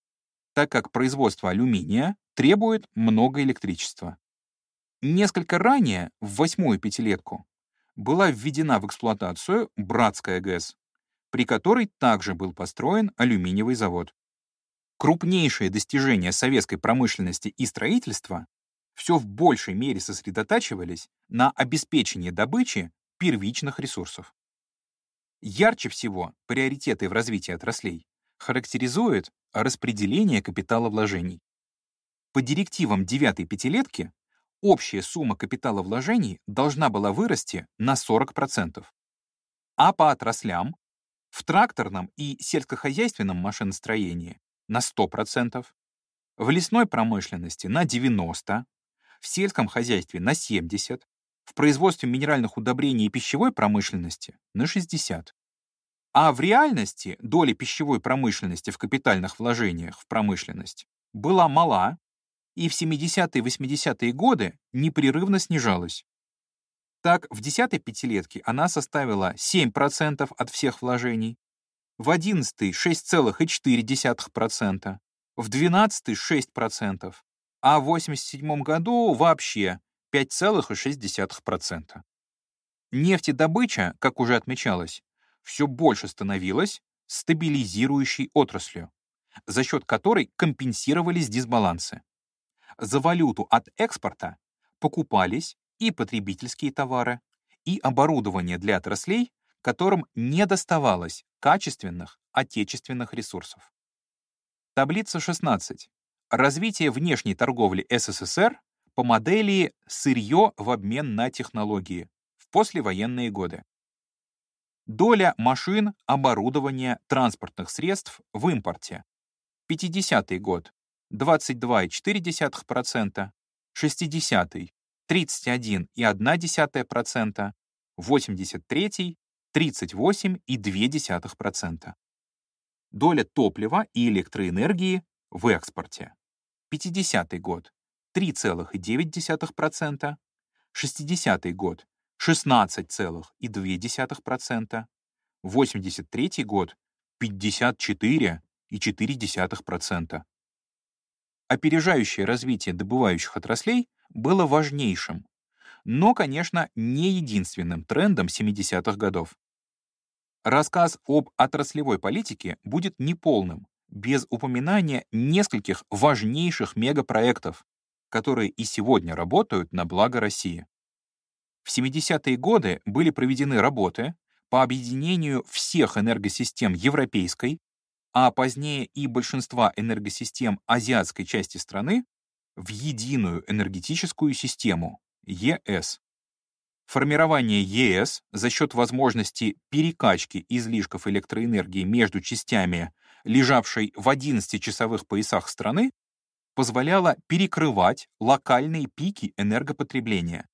так как производство алюминия требует много электричества. Несколько ранее, в восьмую пятилетку, была введена в эксплуатацию Братская ГЭС, при которой также был построен алюминиевый завод. Крупнейшие достижения советской промышленности и строительства все в большей мере сосредотачивались на обеспечении добычи первичных ресурсов. Ярче всего приоритеты в развитии отраслей характеризует распределение капиталовложений. По директивам девятой пятилетки общая сумма капиталовложений должна была вырасти на 40%. А по отраслям в тракторном и сельскохозяйственном машиностроении на 100%, в лесной промышленности на 90%, в сельском хозяйстве на 70%, в производстве минеральных удобрений и пищевой промышленности на 60%. А в реальности доля пищевой промышленности в капитальных вложениях в промышленность была мала и в 70-е и 80-е годы непрерывно снижалась. Так, в 10-й пятилетке она составила 7% от всех вложений, в 11-й — 6,4%, в 12-й — 6%, а в 87 году вообще 5,6%. Нефтедобыча, как уже отмечалось, все больше становилась стабилизирующей отраслью, за счет которой компенсировались дисбалансы. За валюту от экспорта покупались и потребительские товары, и оборудование для отраслей, которым не доставалось качественных отечественных ресурсов. Таблица 16. Развитие внешней торговли СССР по модели «сырье в обмен на технологии» в послевоенные годы. Доля машин, оборудования, транспортных средств в импорте. 50 год 22,4%, 60-й 31,1%, 83-й 38,2%. Доля топлива и электроэнергии в экспорте. 50 год 3,9%, 60 год 16,2%, 83 год 54,4%. Опережающее развитие добывающих отраслей было важнейшим, но, конечно, не единственным трендом 70-х годов. Рассказ об отраслевой политике будет неполным, без упоминания нескольких важнейших мегапроектов, которые и сегодня работают на благо России. В 70-е годы были проведены работы по объединению всех энергосистем европейской, а позднее и большинства энергосистем азиатской части страны в единую энергетическую систему ЕС. Формирование ЕС за счет возможности перекачки излишков электроэнергии между частями, лежавшей в 11-часовых поясах страны, позволяло перекрывать локальные пики энергопотребления,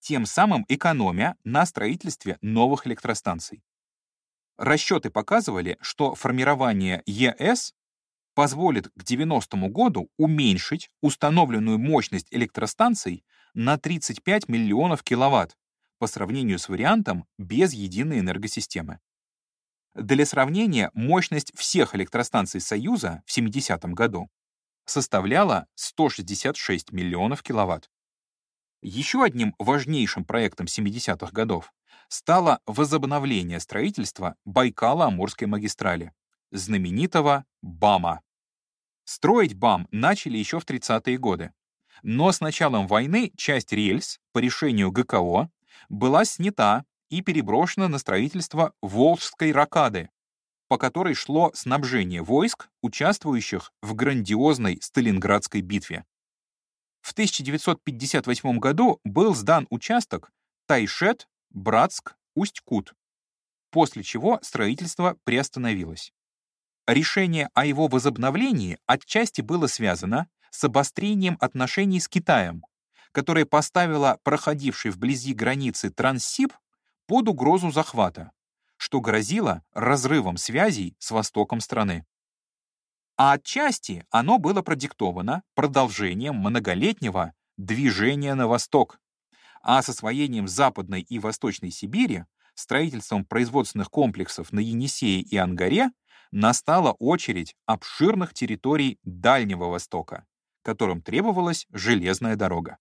тем самым экономя на строительстве новых электростанций. Расчеты показывали, что формирование ЕС позволит к 90 году уменьшить установленную мощность электростанций на 35 миллионов киловатт по сравнению с вариантом без единой энергосистемы. Для сравнения, мощность всех электростанций Союза в 70 году составляла 166 миллионов киловатт. Еще одним важнейшим проектом 70-х годов стало возобновление строительства Байкало-Амурской магистрали, знаменитого БАМа. Строить БАМ начали еще в 30-е годы. Но с началом войны часть рельс по решению ГКО была снята и переброшена на строительство Волжской ракады, по которой шло снабжение войск, участвующих в грандиозной Сталинградской битве. В 1958 году был сдан участок Тайшет, Братск, Усть-Кут, после чего строительство приостановилось. Решение о его возобновлении отчасти было связано с обострением отношений с Китаем, которое поставило проходивший вблизи границы Транссиб под угрозу захвата, что грозило разрывом связей с востоком страны. А отчасти оно было продиктовано продолжением многолетнего движения на восток, а с освоением Западной и Восточной Сибири, строительством производственных комплексов на Енисее и Ангаре настала очередь обширных территорий Дальнего Востока, которым требовалась железная дорога.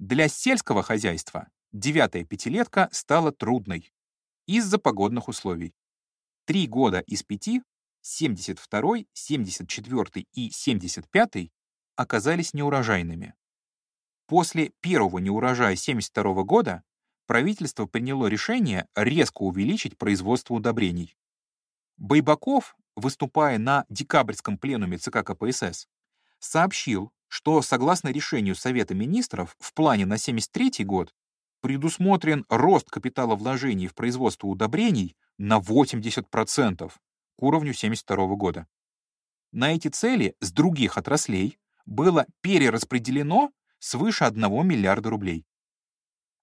Для сельского хозяйства девятая пятилетка стала трудной из-за погодных условий. Три года из пяти, 72, 74 и 75 оказались неурожайными. После первого неурожая 72 года правительство приняло решение резко увеличить производство удобрений. Байбаков, выступая на декабрьском пленуме ЦК КПСС, сообщил, что согласно решению Совета министров в плане на 73 год предусмотрен рост капитала вложений в производство удобрений на 80% к уровню 72 года. На эти цели с других отраслей было перераспределено свыше 1 миллиарда рублей.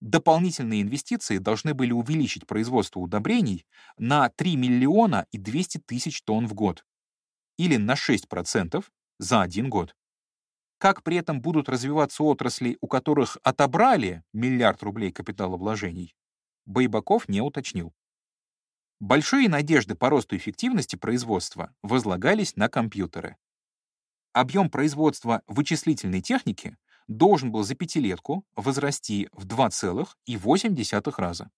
Дополнительные инвестиции должны были увеличить производство удобрений на 3 миллиона и 200 тысяч тонн в год, или на 6% за один год. Как при этом будут развиваться отрасли, у которых отобрали миллиард рублей капиталовложений, Байбаков не уточнил. Большие надежды по росту эффективности производства возлагались на компьютеры. Объем производства вычислительной техники должен был за пятилетку возрасти в 2,8 раза.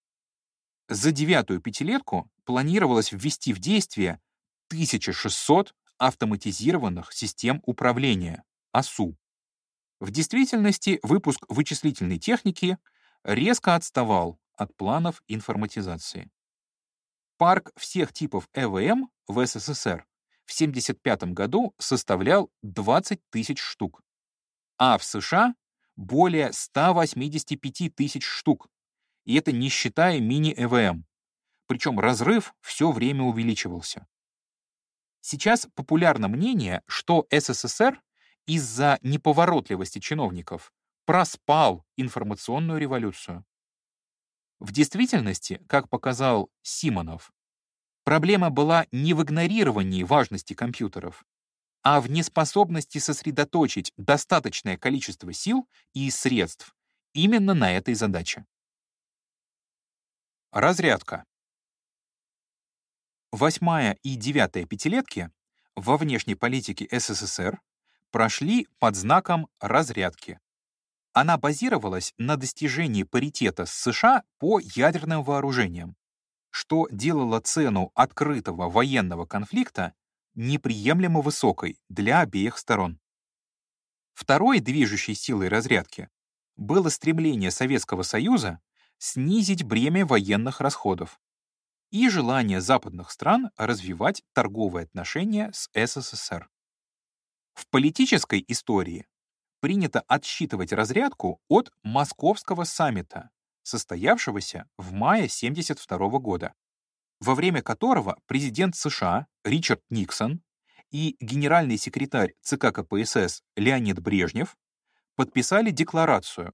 За девятую пятилетку планировалось ввести в действие 1600 автоматизированных систем управления, АСУ. В действительности выпуск вычислительной техники резко отставал от планов информатизации. Парк всех типов ЭВМ в СССР в 1975 году составлял 20 тысяч штук, а в США более 185 тысяч штук, и это не считая мини-ЭВМ. Причем разрыв все время увеличивался. Сейчас популярно мнение, что СССР из-за неповоротливости чиновников проспал информационную революцию. В действительности, как показал Симонов, проблема была не в игнорировании важности компьютеров, а в неспособности сосредоточить достаточное количество сил и средств именно на этой задаче. Разрядка. Восьмая и девятая пятилетки во внешней политике СССР прошли под знаком разрядки. Она базировалась на достижении паритета с США по ядерным вооружениям, что делало цену открытого военного конфликта неприемлемо высокой для обеих сторон. Второй движущей силой разрядки было стремление Советского Союза снизить бремя военных расходов, и желание западных стран развивать торговые отношения с СССР. В политической истории принято отсчитывать разрядку от Московского саммита, состоявшегося в мае 1972 года, во время которого президент США Ричард Никсон и генеральный секретарь ЦК КПСС Леонид Брежнев подписали декларацию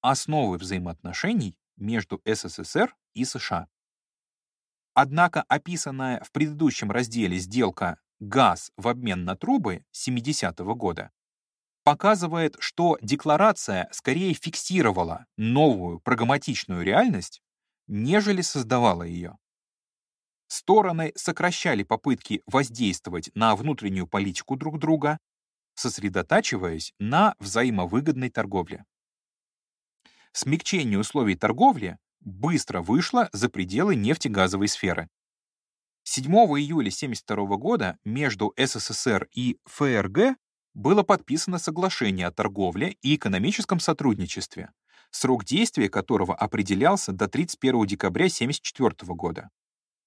«Основы взаимоотношений между СССР и США». Однако описанная в предыдущем разделе сделка «Газ в обмен на трубы» 70-го года показывает, что декларация скорее фиксировала новую прагматичную реальность, нежели создавала ее. Стороны сокращали попытки воздействовать на внутреннюю политику друг друга, сосредотачиваясь на взаимовыгодной торговле. Смягчение условий торговли быстро вышла за пределы нефтегазовой сферы. 7 июля 1972 года между СССР и ФРГ было подписано соглашение о торговле и экономическом сотрудничестве, срок действия которого определялся до 31 декабря 1974 года.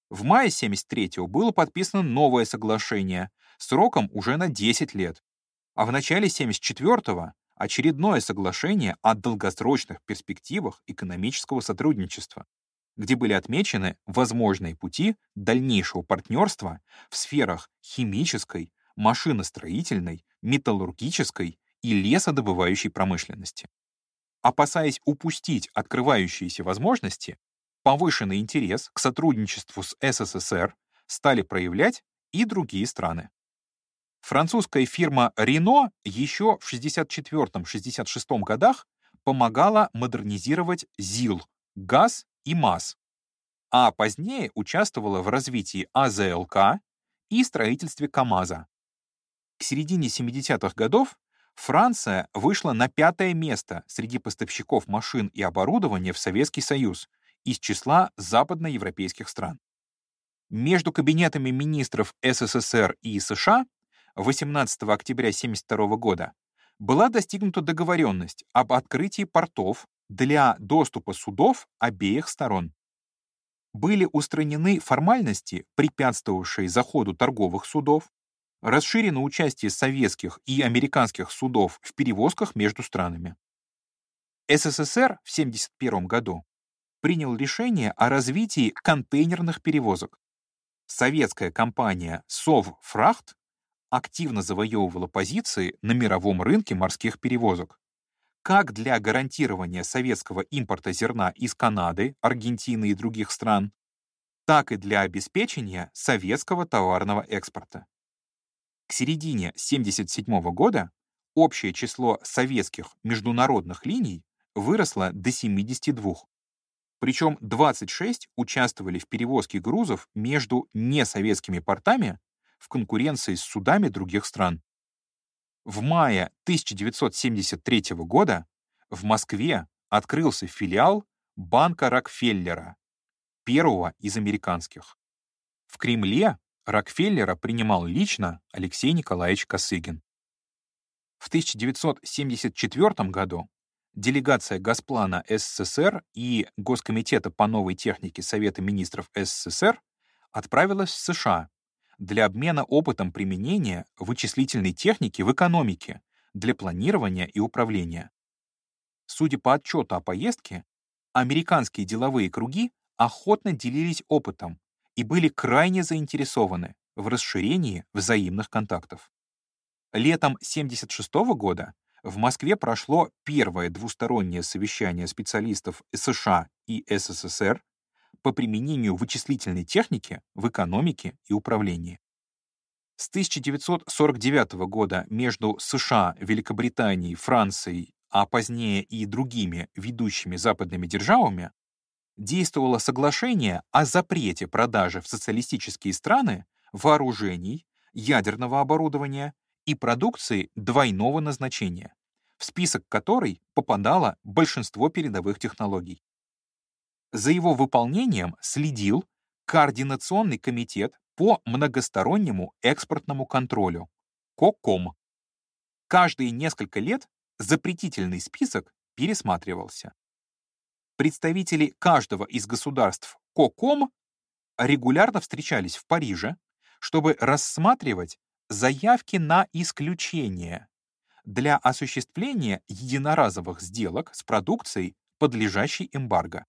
В мае 1973 было подписано новое соглашение сроком уже на 10 лет, а в начале 1974 очередное соглашение о долгосрочных перспективах экономического сотрудничества, где были отмечены возможные пути дальнейшего партнерства в сферах химической, машиностроительной, металлургической и лесодобывающей промышленности. Опасаясь упустить открывающиеся возможности, повышенный интерес к сотрудничеству с СССР стали проявлять и другие страны. Французская фирма Renault еще в 64-66 годах помогала модернизировать ЗИЛ, ГАЗ и МАЗ, а позднее участвовала в развитии АЗЛК и строительстве КАМАЗа. К середине 70-х годов Франция вышла на пятое место среди поставщиков машин и оборудования в Советский Союз из числа западноевропейских стран. Между кабинетами министров СССР и США 18 октября 1972 года была достигнута договоренность об открытии портов для доступа судов обеих сторон. Были устранены формальности, препятствовавшие заходу торговых судов, расширено участие советских и американских судов в перевозках между странами. СССР в 1971 году принял решение о развитии контейнерных перевозок. Советская компания «Совфрахт» активно завоевывала позиции на мировом рынке морских перевозок, как для гарантирования советского импорта зерна из Канады, Аргентины и других стран, так и для обеспечения советского товарного экспорта. К середине 1977 года общее число советских международных линий выросло до 72. Причем 26 участвовали в перевозке грузов между несоветскими портами в конкуренции с судами других стран. В мае 1973 года в Москве открылся филиал банка Рокфеллера, первого из американских. В Кремле Рокфеллера принимал лично Алексей Николаевич Косыгин. В 1974 году делегация Госплана СССР и Госкомитета по новой технике Совета министров СССР отправилась в США для обмена опытом применения вычислительной техники в экономике для планирования и управления. Судя по отчету о поездке, американские деловые круги охотно делились опытом и были крайне заинтересованы в расширении взаимных контактов. Летом 1976 года в Москве прошло первое двустороннее совещание специалистов США и СССР по применению вычислительной техники в экономике и управлении. С 1949 года между США, Великобританией, Францией, а позднее и другими ведущими западными державами действовало соглашение о запрете продажи в социалистические страны вооружений, ядерного оборудования и продукции двойного назначения, в список которой попадало большинство передовых технологий. За его выполнением следил Координационный комитет по многостороннему экспортному контролю, КОКОМ. Каждые несколько лет запретительный список пересматривался представители каждого из государств КОКОМ регулярно встречались в Париже, чтобы рассматривать заявки на исключение для осуществления единоразовых сделок с продукцией, подлежащей эмбарго.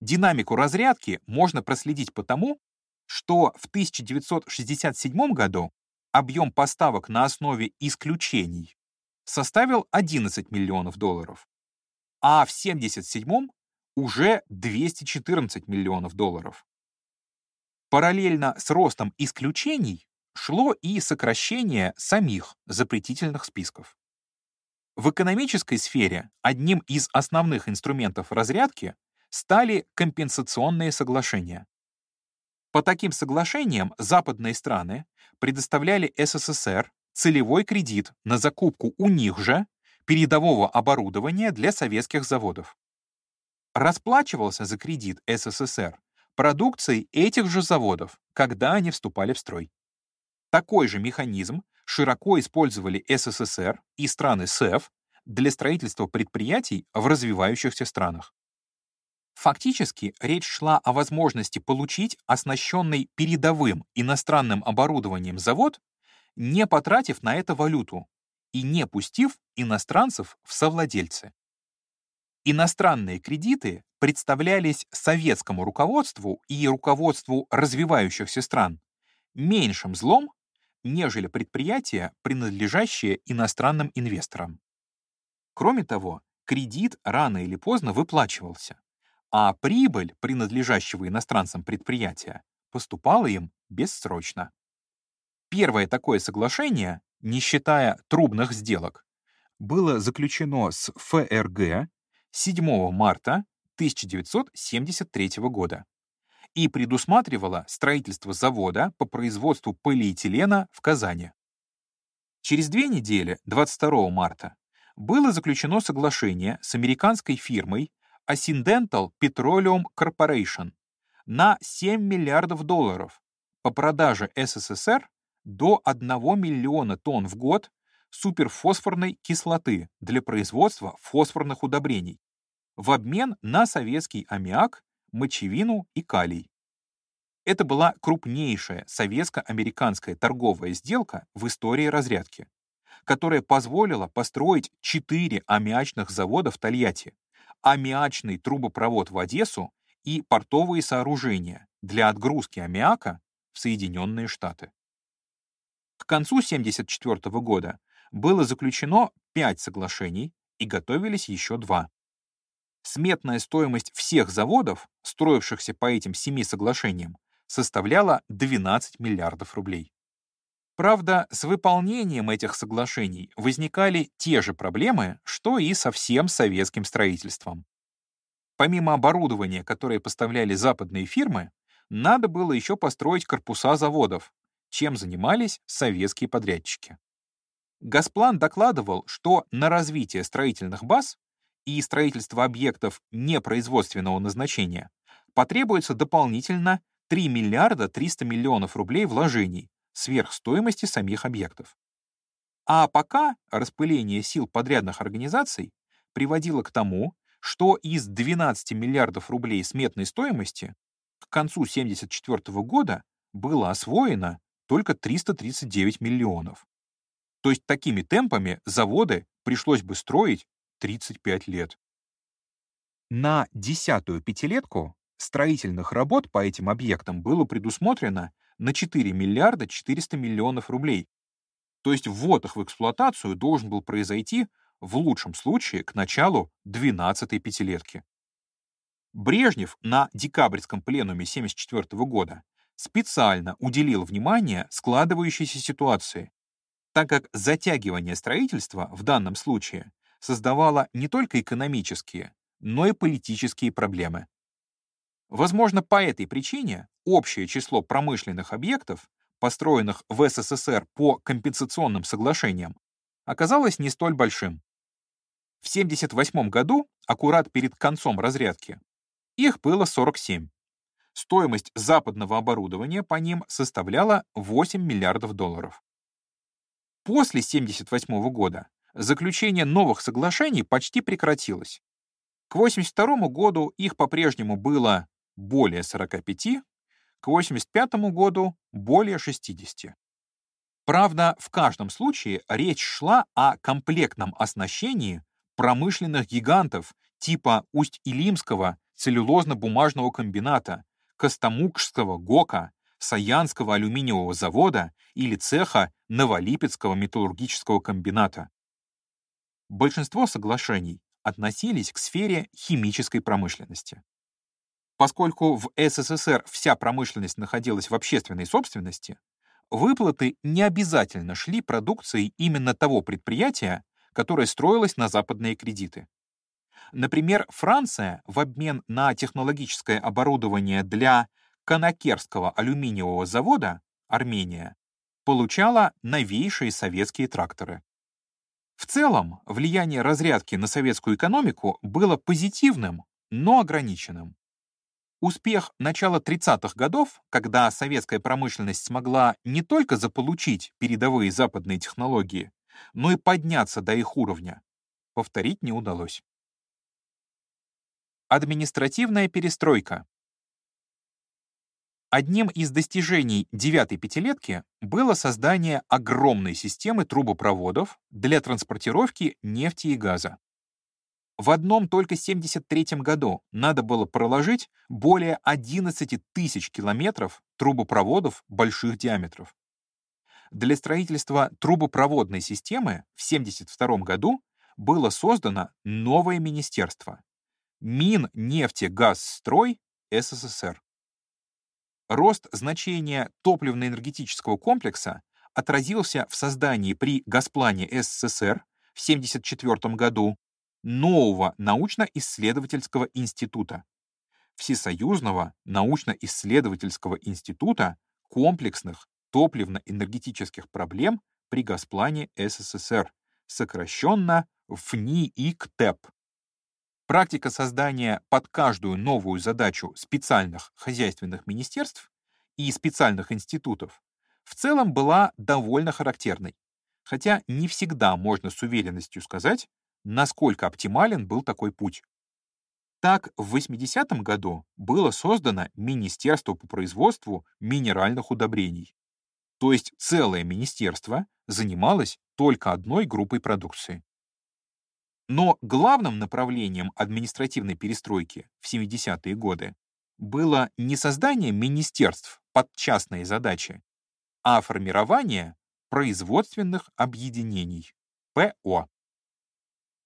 Динамику разрядки можно проследить потому, что в 1967 году объем поставок на основе исключений составил 11 миллионов долларов, а в 1977-м уже 214 миллионов долларов. Параллельно с ростом исключений шло и сокращение самих запретительных списков. В экономической сфере одним из основных инструментов разрядки стали компенсационные соглашения. По таким соглашениям западные страны предоставляли СССР целевой кредит на закупку у них же передового оборудования для советских заводов. расплачивался за кредит СССР продукцией этих же заводов, когда они вступали в строй. Такой же механизм широко использовали СССР и страны СЭФ для строительства предприятий в развивающихся странах. Фактически речь шла о возможности получить оснащенный передовым иностранным оборудованием завод, не потратив на это валюту и не пустив иностранцев в совладельцы. Иностранные кредиты представлялись советскому руководству и руководству развивающихся стран меньшим злом, нежели предприятия, принадлежащие иностранным инвесторам. Кроме того, кредит рано или поздно выплачивался, а прибыль принадлежащего иностранцам предприятия поступала им бессрочно. Первое такое соглашение, не считая трубных сделок, было заключено с ФРГ 7 марта 1973 года и предусматривало строительство завода по производству полиэтилена в Казани. Через две недели, 22 марта, было заключено соглашение с американской фирмой Occidental Petroleum Corporation на 7 миллиардов долларов по продаже СССР до 1 миллиона тонн в год суперфосфорной кислоты для производства фосфорных удобрений в обмен на советский аммиак, мочевину и калий. Это была крупнейшая советско-американская торговая сделка в истории разрядки, которая позволила построить четыре аммиачных завода в Тольятти, аммиачный трубопровод в Одессу и портовые сооружения для отгрузки аммиака в Соединенные Штаты. К концу 1974 года было заключено пять соглашений и готовились еще два. Сметная стоимость всех заводов, строившихся по этим семи соглашениям, составляла 12 миллиардов рублей. Правда, с выполнением этих соглашений возникали те же проблемы, что и со всем советским строительством. Помимо оборудования, которое поставляли западные фирмы, надо было еще построить корпуса заводов, чем занимались советские подрядчики. Газплан докладывал, что на развитие строительных баз и строительство объектов непроизводственного назначения потребуется дополнительно 3 миллиарда 300 миллионов рублей вложений сверх стоимости самих объектов. А пока распыление сил подрядных организаций приводило к тому, что из 12 миллиардов рублей сметной стоимости к концу 1974 года было освоено только 339 миллионов. То есть такими темпами заводы пришлось бы строить 35 лет. На десятую пятилетку строительных работ по этим объектам было предусмотрено на 4 миллиарда 400 миллионов рублей. То есть ввод их в эксплуатацию должен был произойти в лучшем случае к началу 12-й пятилетки. Брежнев на декабрьском пленуме 1974 года специально уделил внимание складывающейся ситуации, так как затягивание строительства в данном случае создавало не только экономические, но и политические проблемы. Возможно, по этой причине общее число промышленных объектов, построенных в СССР по компенсационным соглашениям, оказалось не столь большим. В 1978 году, аккурат перед концом разрядки, их было 47. Стоимость западного оборудования по ним составляла 8 миллиардов долларов. После 1978 года заключение новых соглашений почти прекратилось. К 1982 году их по-прежнему было более 45, к 1985 году более 60. Правда, в каждом случае речь шла о комплектном оснащении промышленных гигантов типа Усть-Илимского целлюлозно-бумажного комбината, Костомукшского ГОКа, Саянского алюминиевого завода или цеха Новолипецкого металлургического комбината. Большинство соглашений относились к сфере химической промышленности. Поскольку в СССР вся промышленность находилась в общественной собственности, выплаты не обязательно шли продукцией именно того предприятия, которое строилось на западные кредиты. Например, Франция в обмен на технологическое оборудование для Канакерского алюминиевого завода, Армения, получала новейшие советские тракторы. В целом, влияние разрядки на советскую экономику было позитивным, но ограниченным. Успех начала 30-х годов, когда советская промышленность смогла не только заполучить передовые западные технологии, но и подняться до их уровня, повторить не удалось. Административная перестройка. Одним из достижений девятой пятилетки было создание огромной системы трубопроводов для транспортировки нефти и газа. В одном только 1973 году надо было проложить более 11 тысяч километров трубопроводов больших диаметров. Для строительства трубопроводной системы в 1972 году было создано новое министерство — Миннефтегазстрой СССР. Рост значения топливно-энергетического комплекса отразился в создании при Газплане СССР в 1974 году нового научно-исследовательского института, Всесоюзного научно-исследовательского института комплексных топливно-энергетических проблем при Газплане СССР, сокращенно ФНИИКТЭП. Практика создания под каждую новую задачу специальных хозяйственных министерств и специальных институтов в целом была довольно характерной, хотя не всегда можно с уверенностью сказать, насколько оптимален был такой путь. Так, в 80-м году было создано Министерство по производству минеральных удобрений. То есть целое министерство занималось только одной группой продукции. Но главным направлением административной перестройки в 70-е годы было не создание министерств под частные задачи, а формирование производственных объединений, ПО.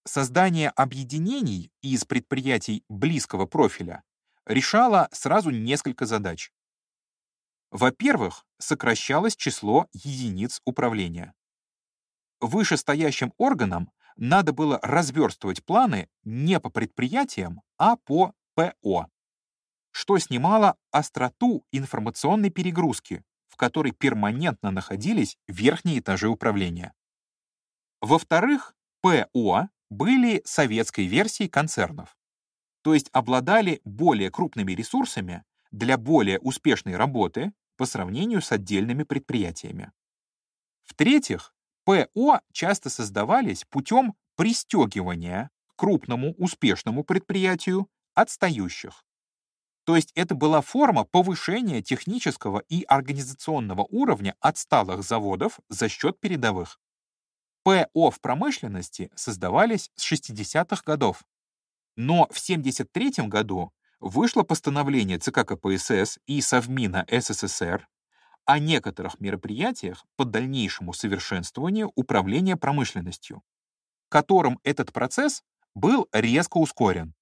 Создание объединений из предприятий близкого профиля решало сразу несколько задач. Во-первых, сокращалось число единиц управления. Вышестоящим органам надо было разверстывать планы не по предприятиям, а по ПО, что снимало остроту информационной перегрузки, в которой перманентно находились верхние этажи управления. Во-вторых, ПО были советской версией концернов, то есть обладали более крупными ресурсами для более успешной работы по сравнению с отдельными предприятиями. В-третьих, ПО часто создавались путем пристегивания крупному успешному предприятию отстающих. То есть это была форма повышения технического и организационного уровня отсталых заводов за счет передовых. ПО в промышленности создавались с 60-х годов. Но в 1973 году вышло постановление ЦК КПСС и Совмина СССР о некоторых мероприятиях по дальнейшему совершенствованию управления промышленностью, которым этот процесс был резко ускорен.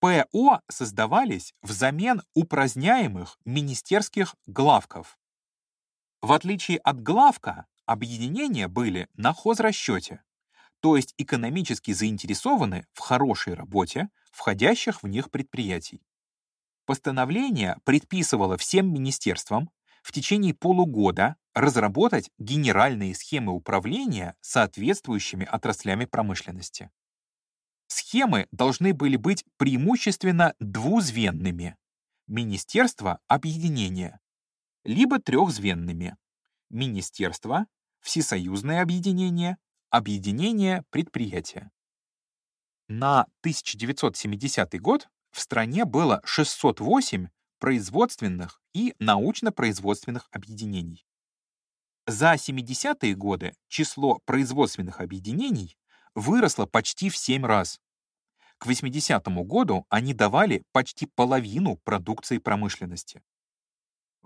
ПО создавались взамен упраздняемых министерских главков. В отличие от главка, Объединения были на хозрасчете, то есть экономически заинтересованы в хорошей работе входящих в них предприятий. Постановление предписывало всем министерствам в течение полугода разработать генеральные схемы управления соответствующими отраслями промышленности. Схемы должны были быть преимущественно двузвенными — министерство объединения, либо трехзвенными — министерство всесоюзное объединение, объединение предприятия. На 1970 год в стране было 608 производственных и научно-производственных объединений. За 70-е годы число производственных объединений выросло почти в 7 раз. К 80 году они давали почти половину продукции промышленности.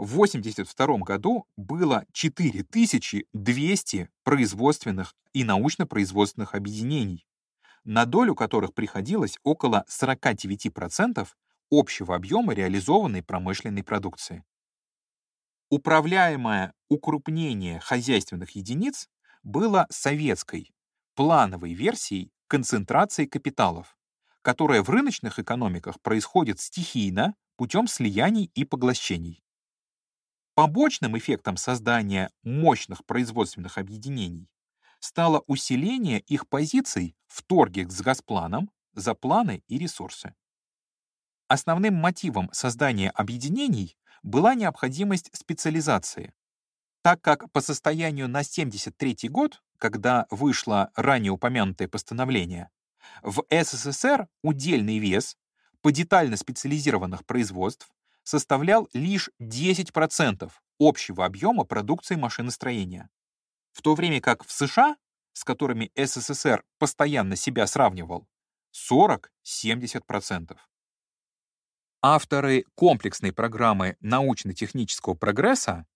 В 1982 году было 4200 производственных и научно-производственных объединений, на долю которых приходилось около 49% общего объема реализованной промышленной продукции. Управляемое укрупнение хозяйственных единиц было советской, плановой версией концентрации капиталов, которая в рыночных экономиках происходит стихийно путем слияний и поглощений. Побочным эффектом создания мощных производственных объединений стало усиление их позиций в торге с Газпланом за планы и ресурсы. Основным мотивом создания объединений была необходимость специализации, так как по состоянию на 73 год, когда вышло ранее упомянутое постановление, в СССР удельный вес по детально специализированных производств составлял лишь 10% общего объема продукции машиностроения, в то время как в США, с которыми СССР постоянно себя сравнивал, 40-70%. Авторы комплексной программы научно-технического прогресса,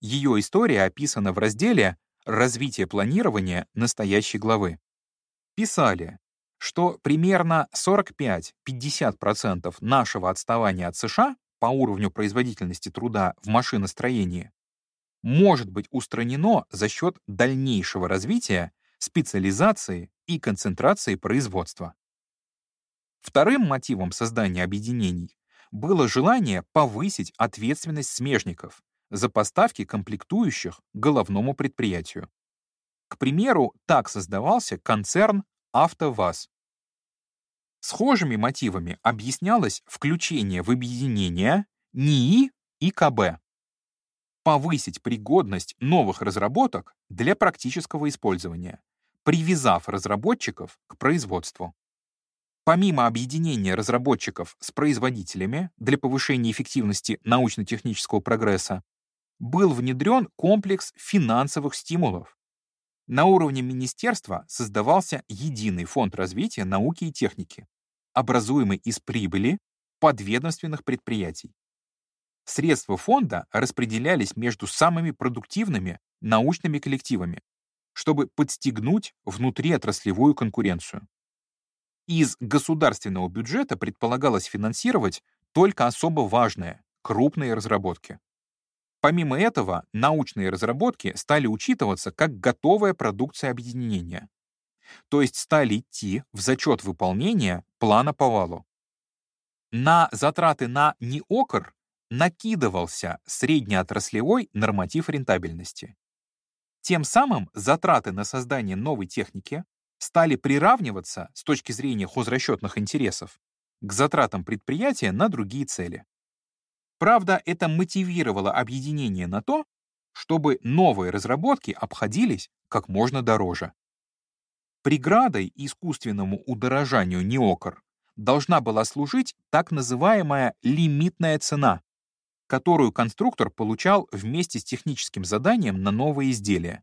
ее история описана в разделе «Развитие планирования» настоящей главы. Писали, что примерно 45-50% нашего отставания от США по уровню производительности труда в машиностроении может быть устранено за счет дальнейшего развития, специализации и концентрации производства. Вторым мотивом создания объединений было желание повысить ответственность смежников за поставки комплектующих головному предприятию. К примеру, так создавался концерн «АвтоВАЗ». Схожими мотивами объяснялось включение в объединение НИИ и КБ. Повысить пригодность новых разработок для практического использования, привязав разработчиков к производству. Помимо объединения разработчиков с производителями для повышения эффективности научно-технического прогресса, был внедрен комплекс финансовых стимулов. На уровне министерства создавался единый фонд развития науки и техники, образуемый из прибыли подведомственных предприятий. Средства фонда распределялись между самыми продуктивными научными коллективами, чтобы подстегнуть внутриотраслевую конкуренцию. Из государственного бюджета предполагалось финансировать только особо важные, крупные разработки. Помимо этого, научные разработки стали учитываться как готовая продукция объединения, то есть стали идти в зачет выполнения плана по валу. На затраты на НИОКР накидывался среднеотраслевой норматив рентабельности. Тем самым затраты на создание новой техники стали приравниваться с точки зрения хозрасчетных интересов к затратам предприятия на другие цели. Правда, это мотивировало объединение на то, чтобы новые разработки обходились как можно дороже. Преградой искусственному удорожанию неокр должна была служить так называемая лимитная цена, которую конструктор получал вместе с техническим заданием на новое изделие.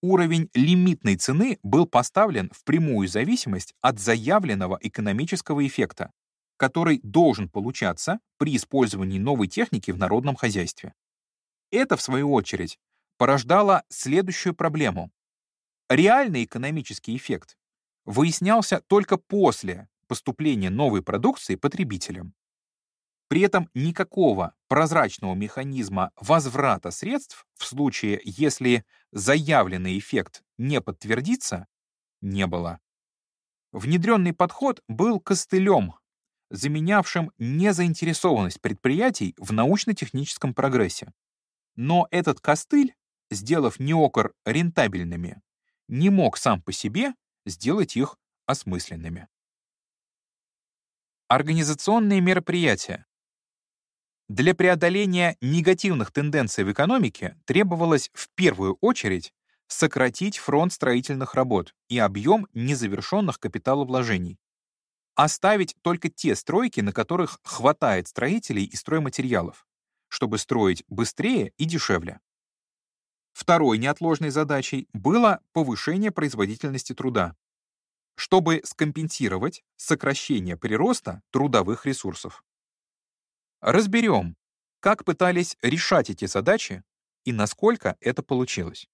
Уровень лимитной цены был поставлен в прямую зависимость от заявленного экономического эффекта, который должен получаться при использовании новой техники в народном хозяйстве. Это, в свою очередь, порождало следующую проблему. Реальный экономический эффект выяснялся только после поступления новой продукции потребителям. При этом никакого прозрачного механизма возврата средств в случае, если заявленный эффект не подтвердится, не было. Внедренный подход был костылем, заменявшим незаинтересованность предприятий в научно-техническом прогрессе. Но этот костыль, сделав неокр рентабельными, не мог сам по себе сделать их осмысленными. Организационные мероприятия. Для преодоления негативных тенденций в экономике требовалось в первую очередь сократить фронт строительных работ и объем незавершенных капиталовложений. Оставить только те стройки, на которых хватает строителей и стройматериалов, чтобы строить быстрее и дешевле. Второй неотложной задачей было повышение производительности труда, чтобы скомпенсировать сокращение прироста трудовых ресурсов. Разберем, как пытались решать эти задачи и насколько это получилось.